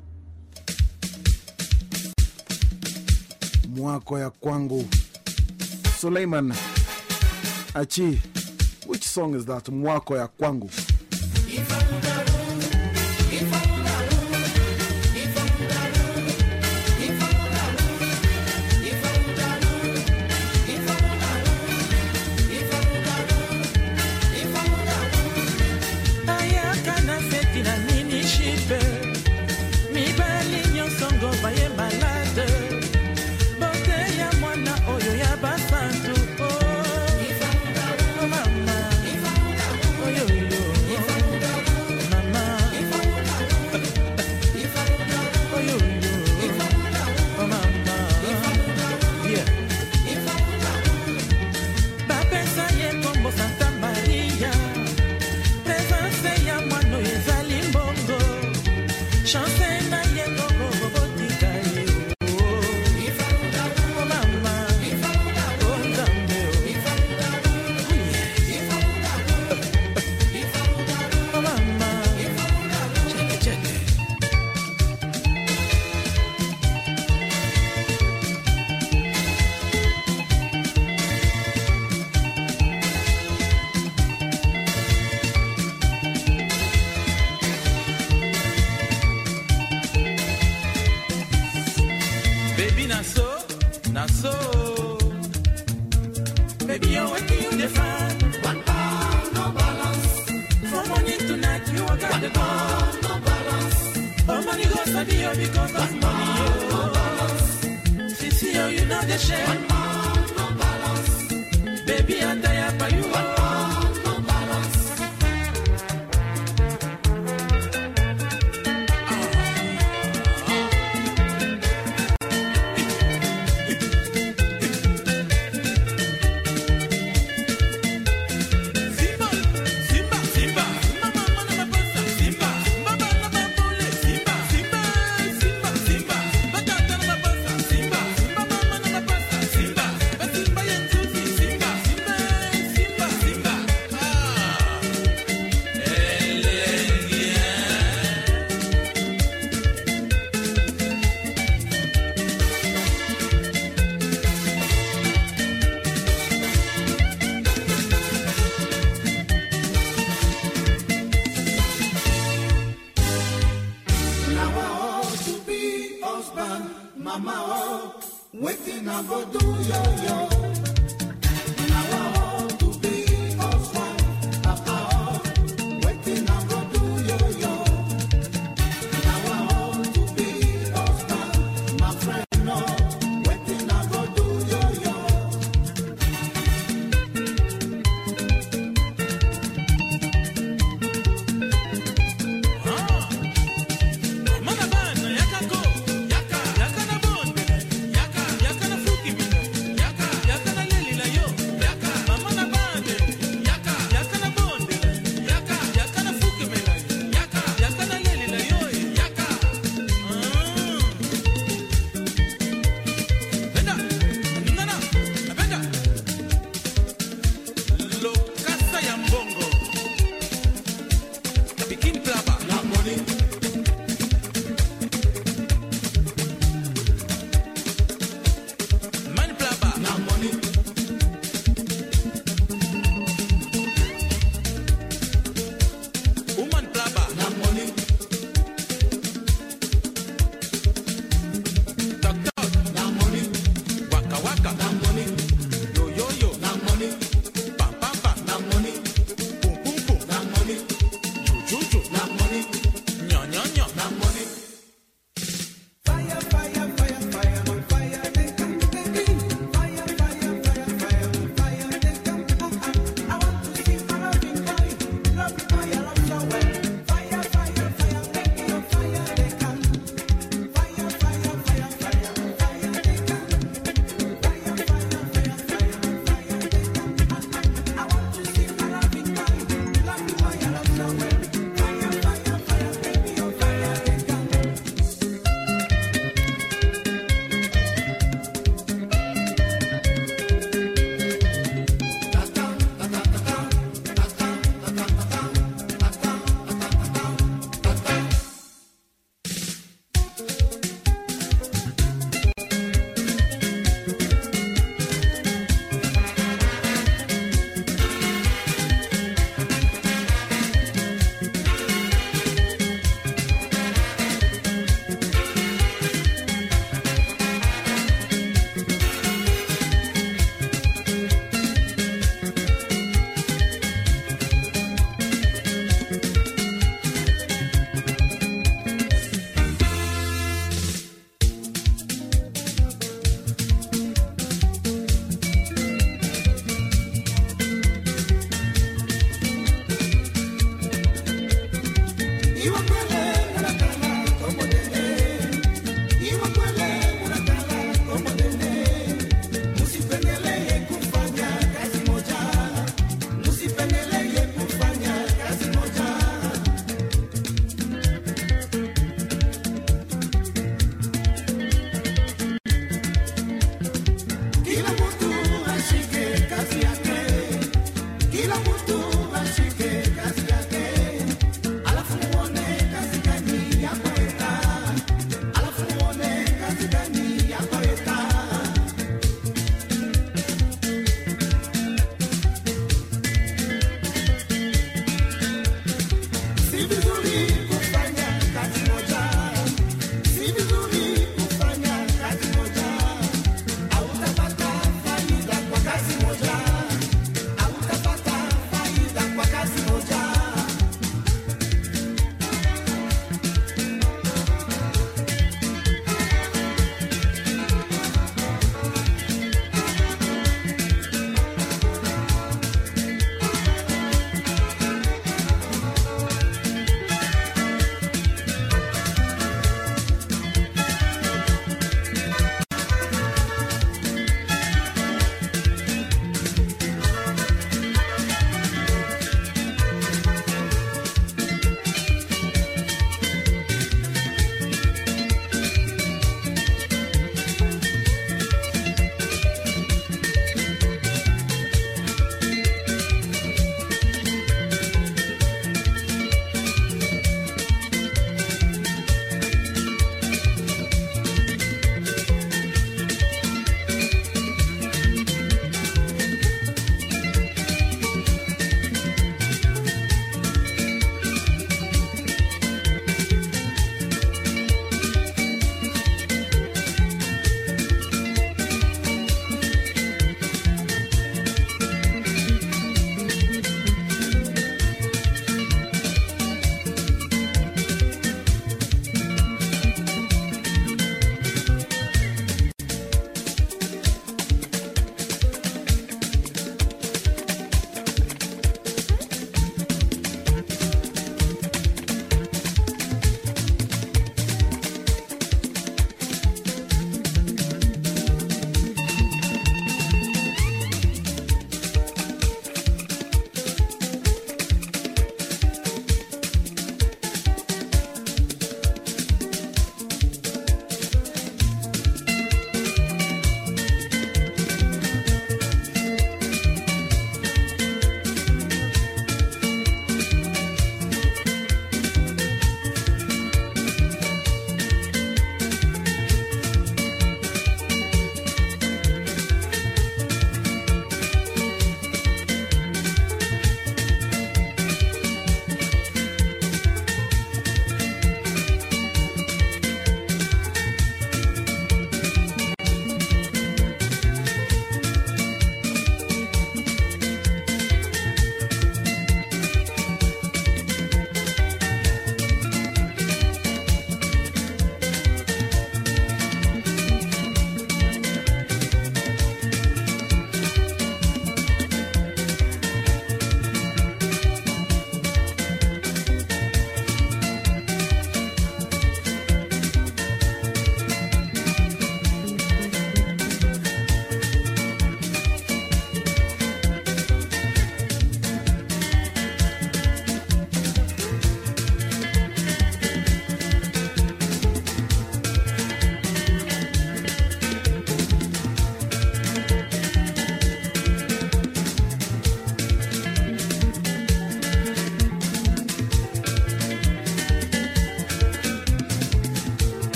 Mwako ya kwangu. Suleiman Achi. Which song is that? Mwako ya kwangu.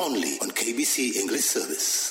Only on KBC English Service.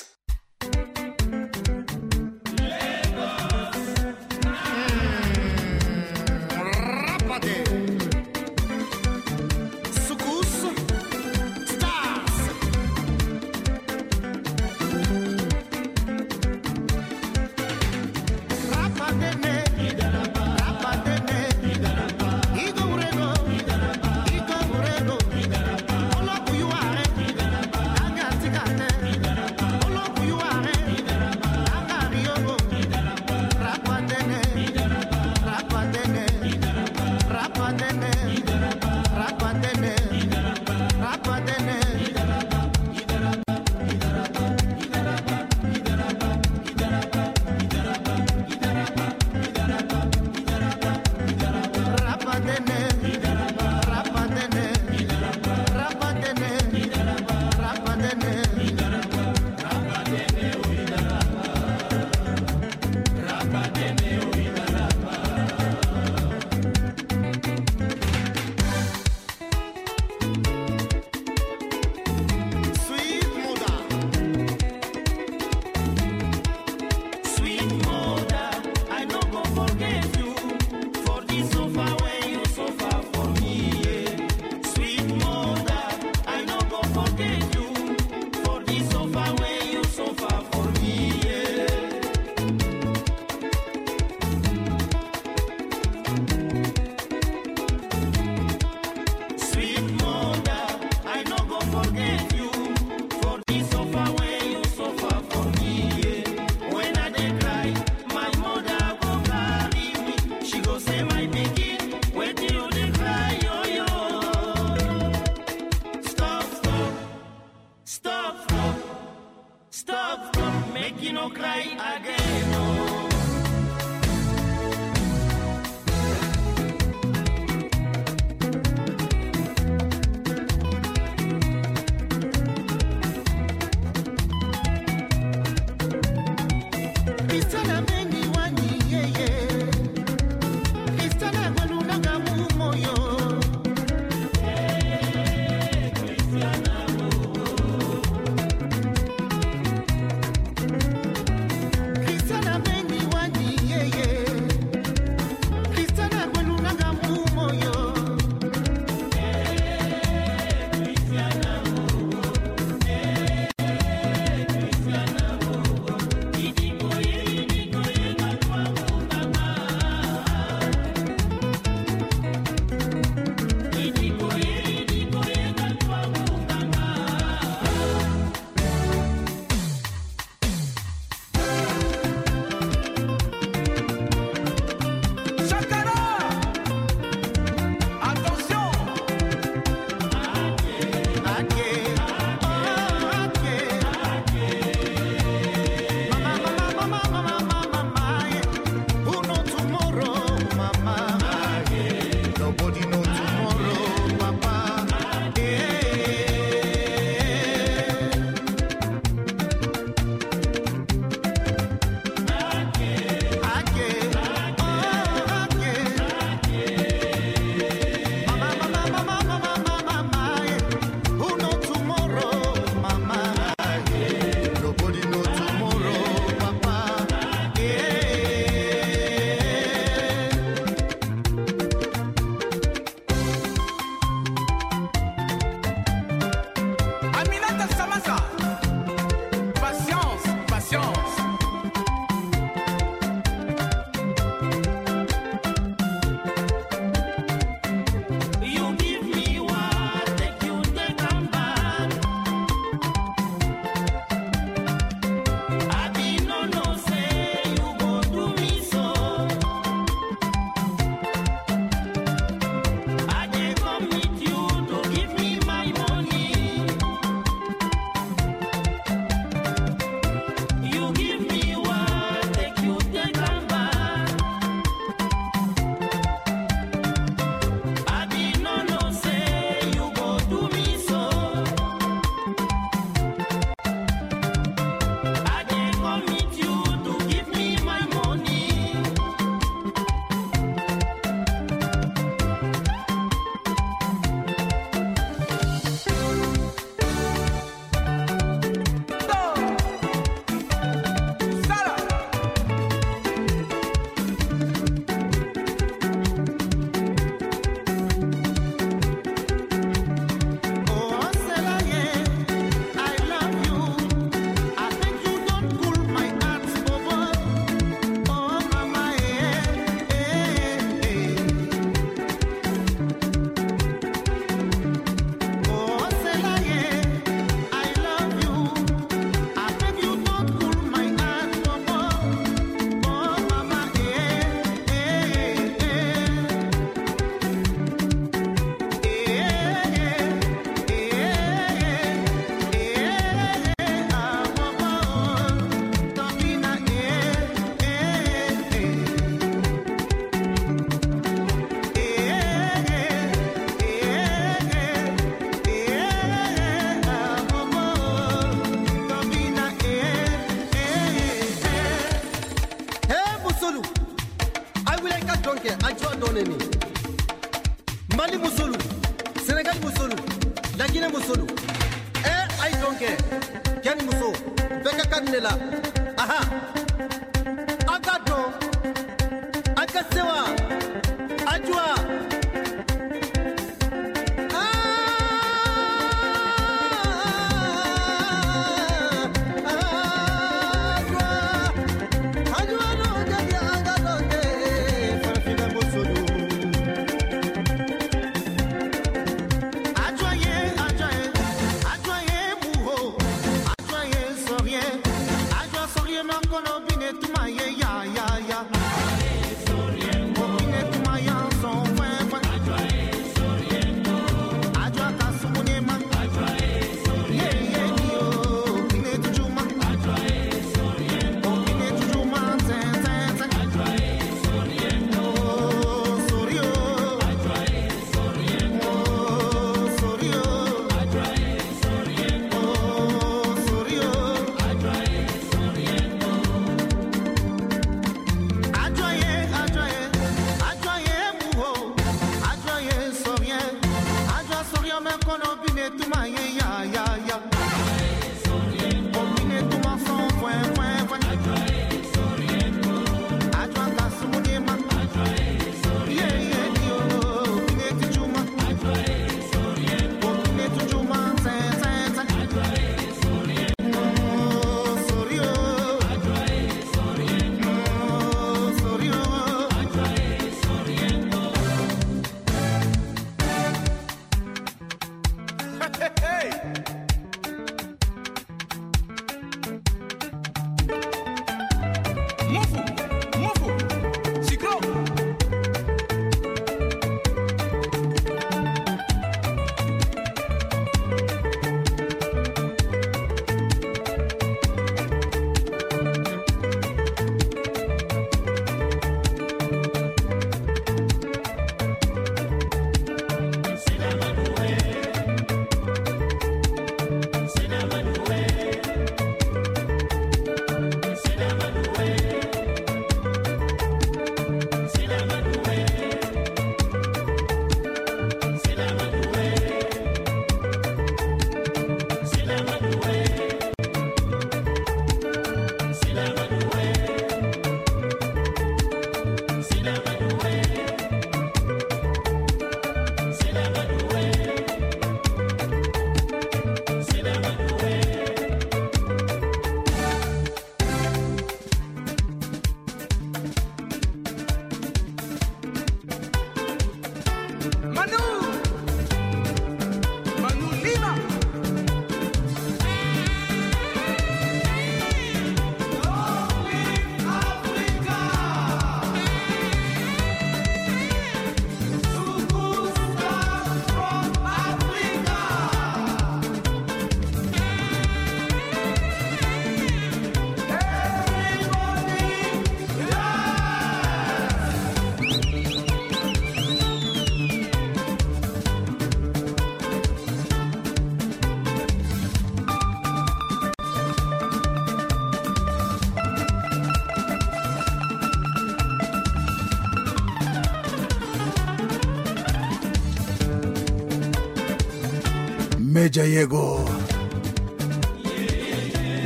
Meja Yego.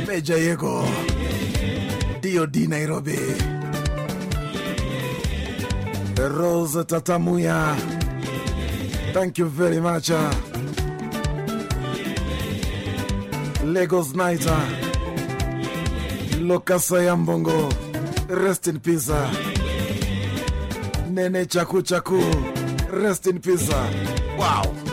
Meja Yego. DOD Nairobi. Rose Tatamuya. Thank you very much. uh. Lagos Night. uh. Lokasa Yambongo. Rest in peace. uh. Nene Chaku Chaku. Rest in peace. Wow.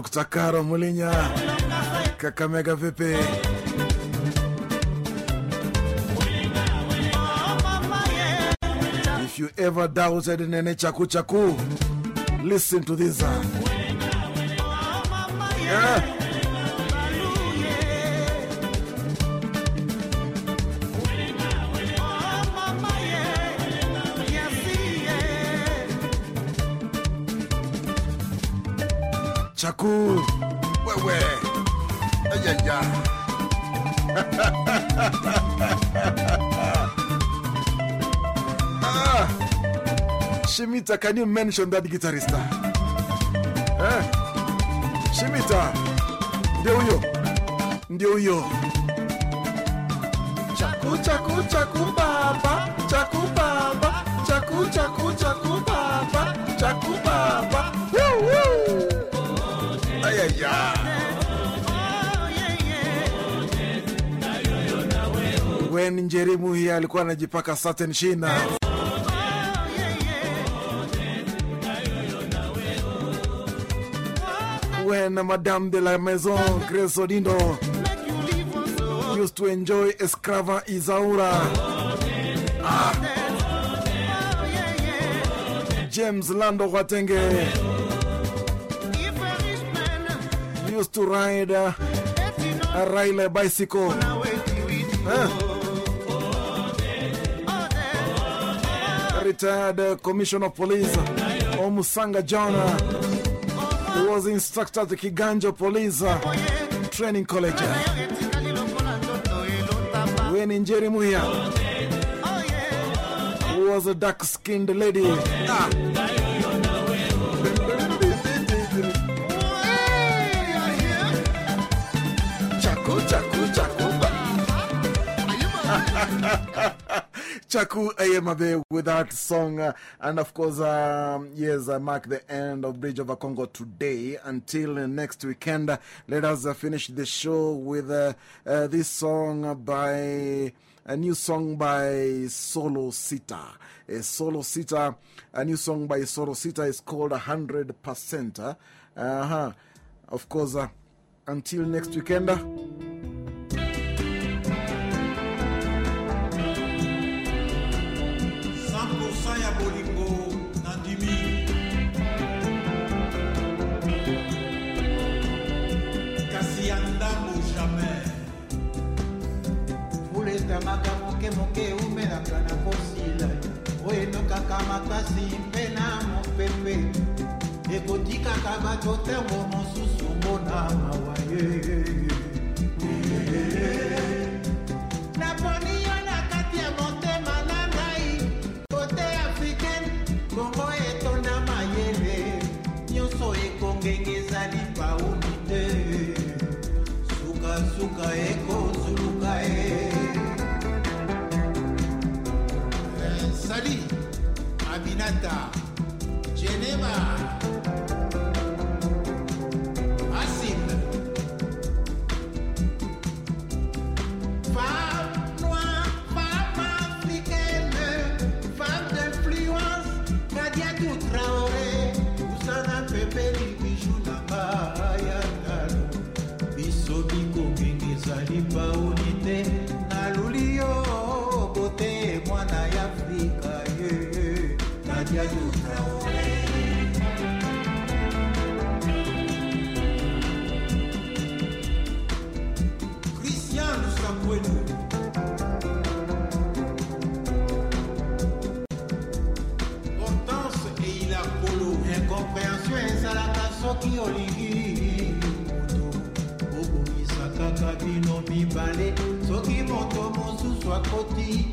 Dr. Kakamega. If you ever doubted Nene Chaku Chaku, listen to this. Yeah. Chaku wewe. Ayaya ah. shimita can you mention that guitarist? Eh? shimita ndio huyo? Ndio huyo. Chaku chaku chaku baba. Chaku baba. Chaku chaku chaku njerimu hii alikuwa anajipaka satin shina when madame de la maison grace odindo used to enjoy escrava isaura ah. james lando watenge used to ride uh, a Riley bicycle. Huh? Retired uh, Commissioner of Police Omusanga John uh, who was instructor at the Kiganjo Police uh, Training College. When in Jerimuya, who was a dark skinned lady. Ah. Chaku Ayemabe with that song. uh, and of course, um, yes, I mark the end of Bridge over Congo today. Until next weekend, let us uh, finish the show with uh, this song by. A new song by Solo Sita. A Solo Sita, a new song by Solo Sita is called 100%. Uh -huh. Of course, until next weekend. Ya bolingo na ndimi. Kasi ya ndambo jamais. Mopepe. Ekotikaka bato ntango mosusu mbona mawa geneva soki olingi moto kaka mosusu akoti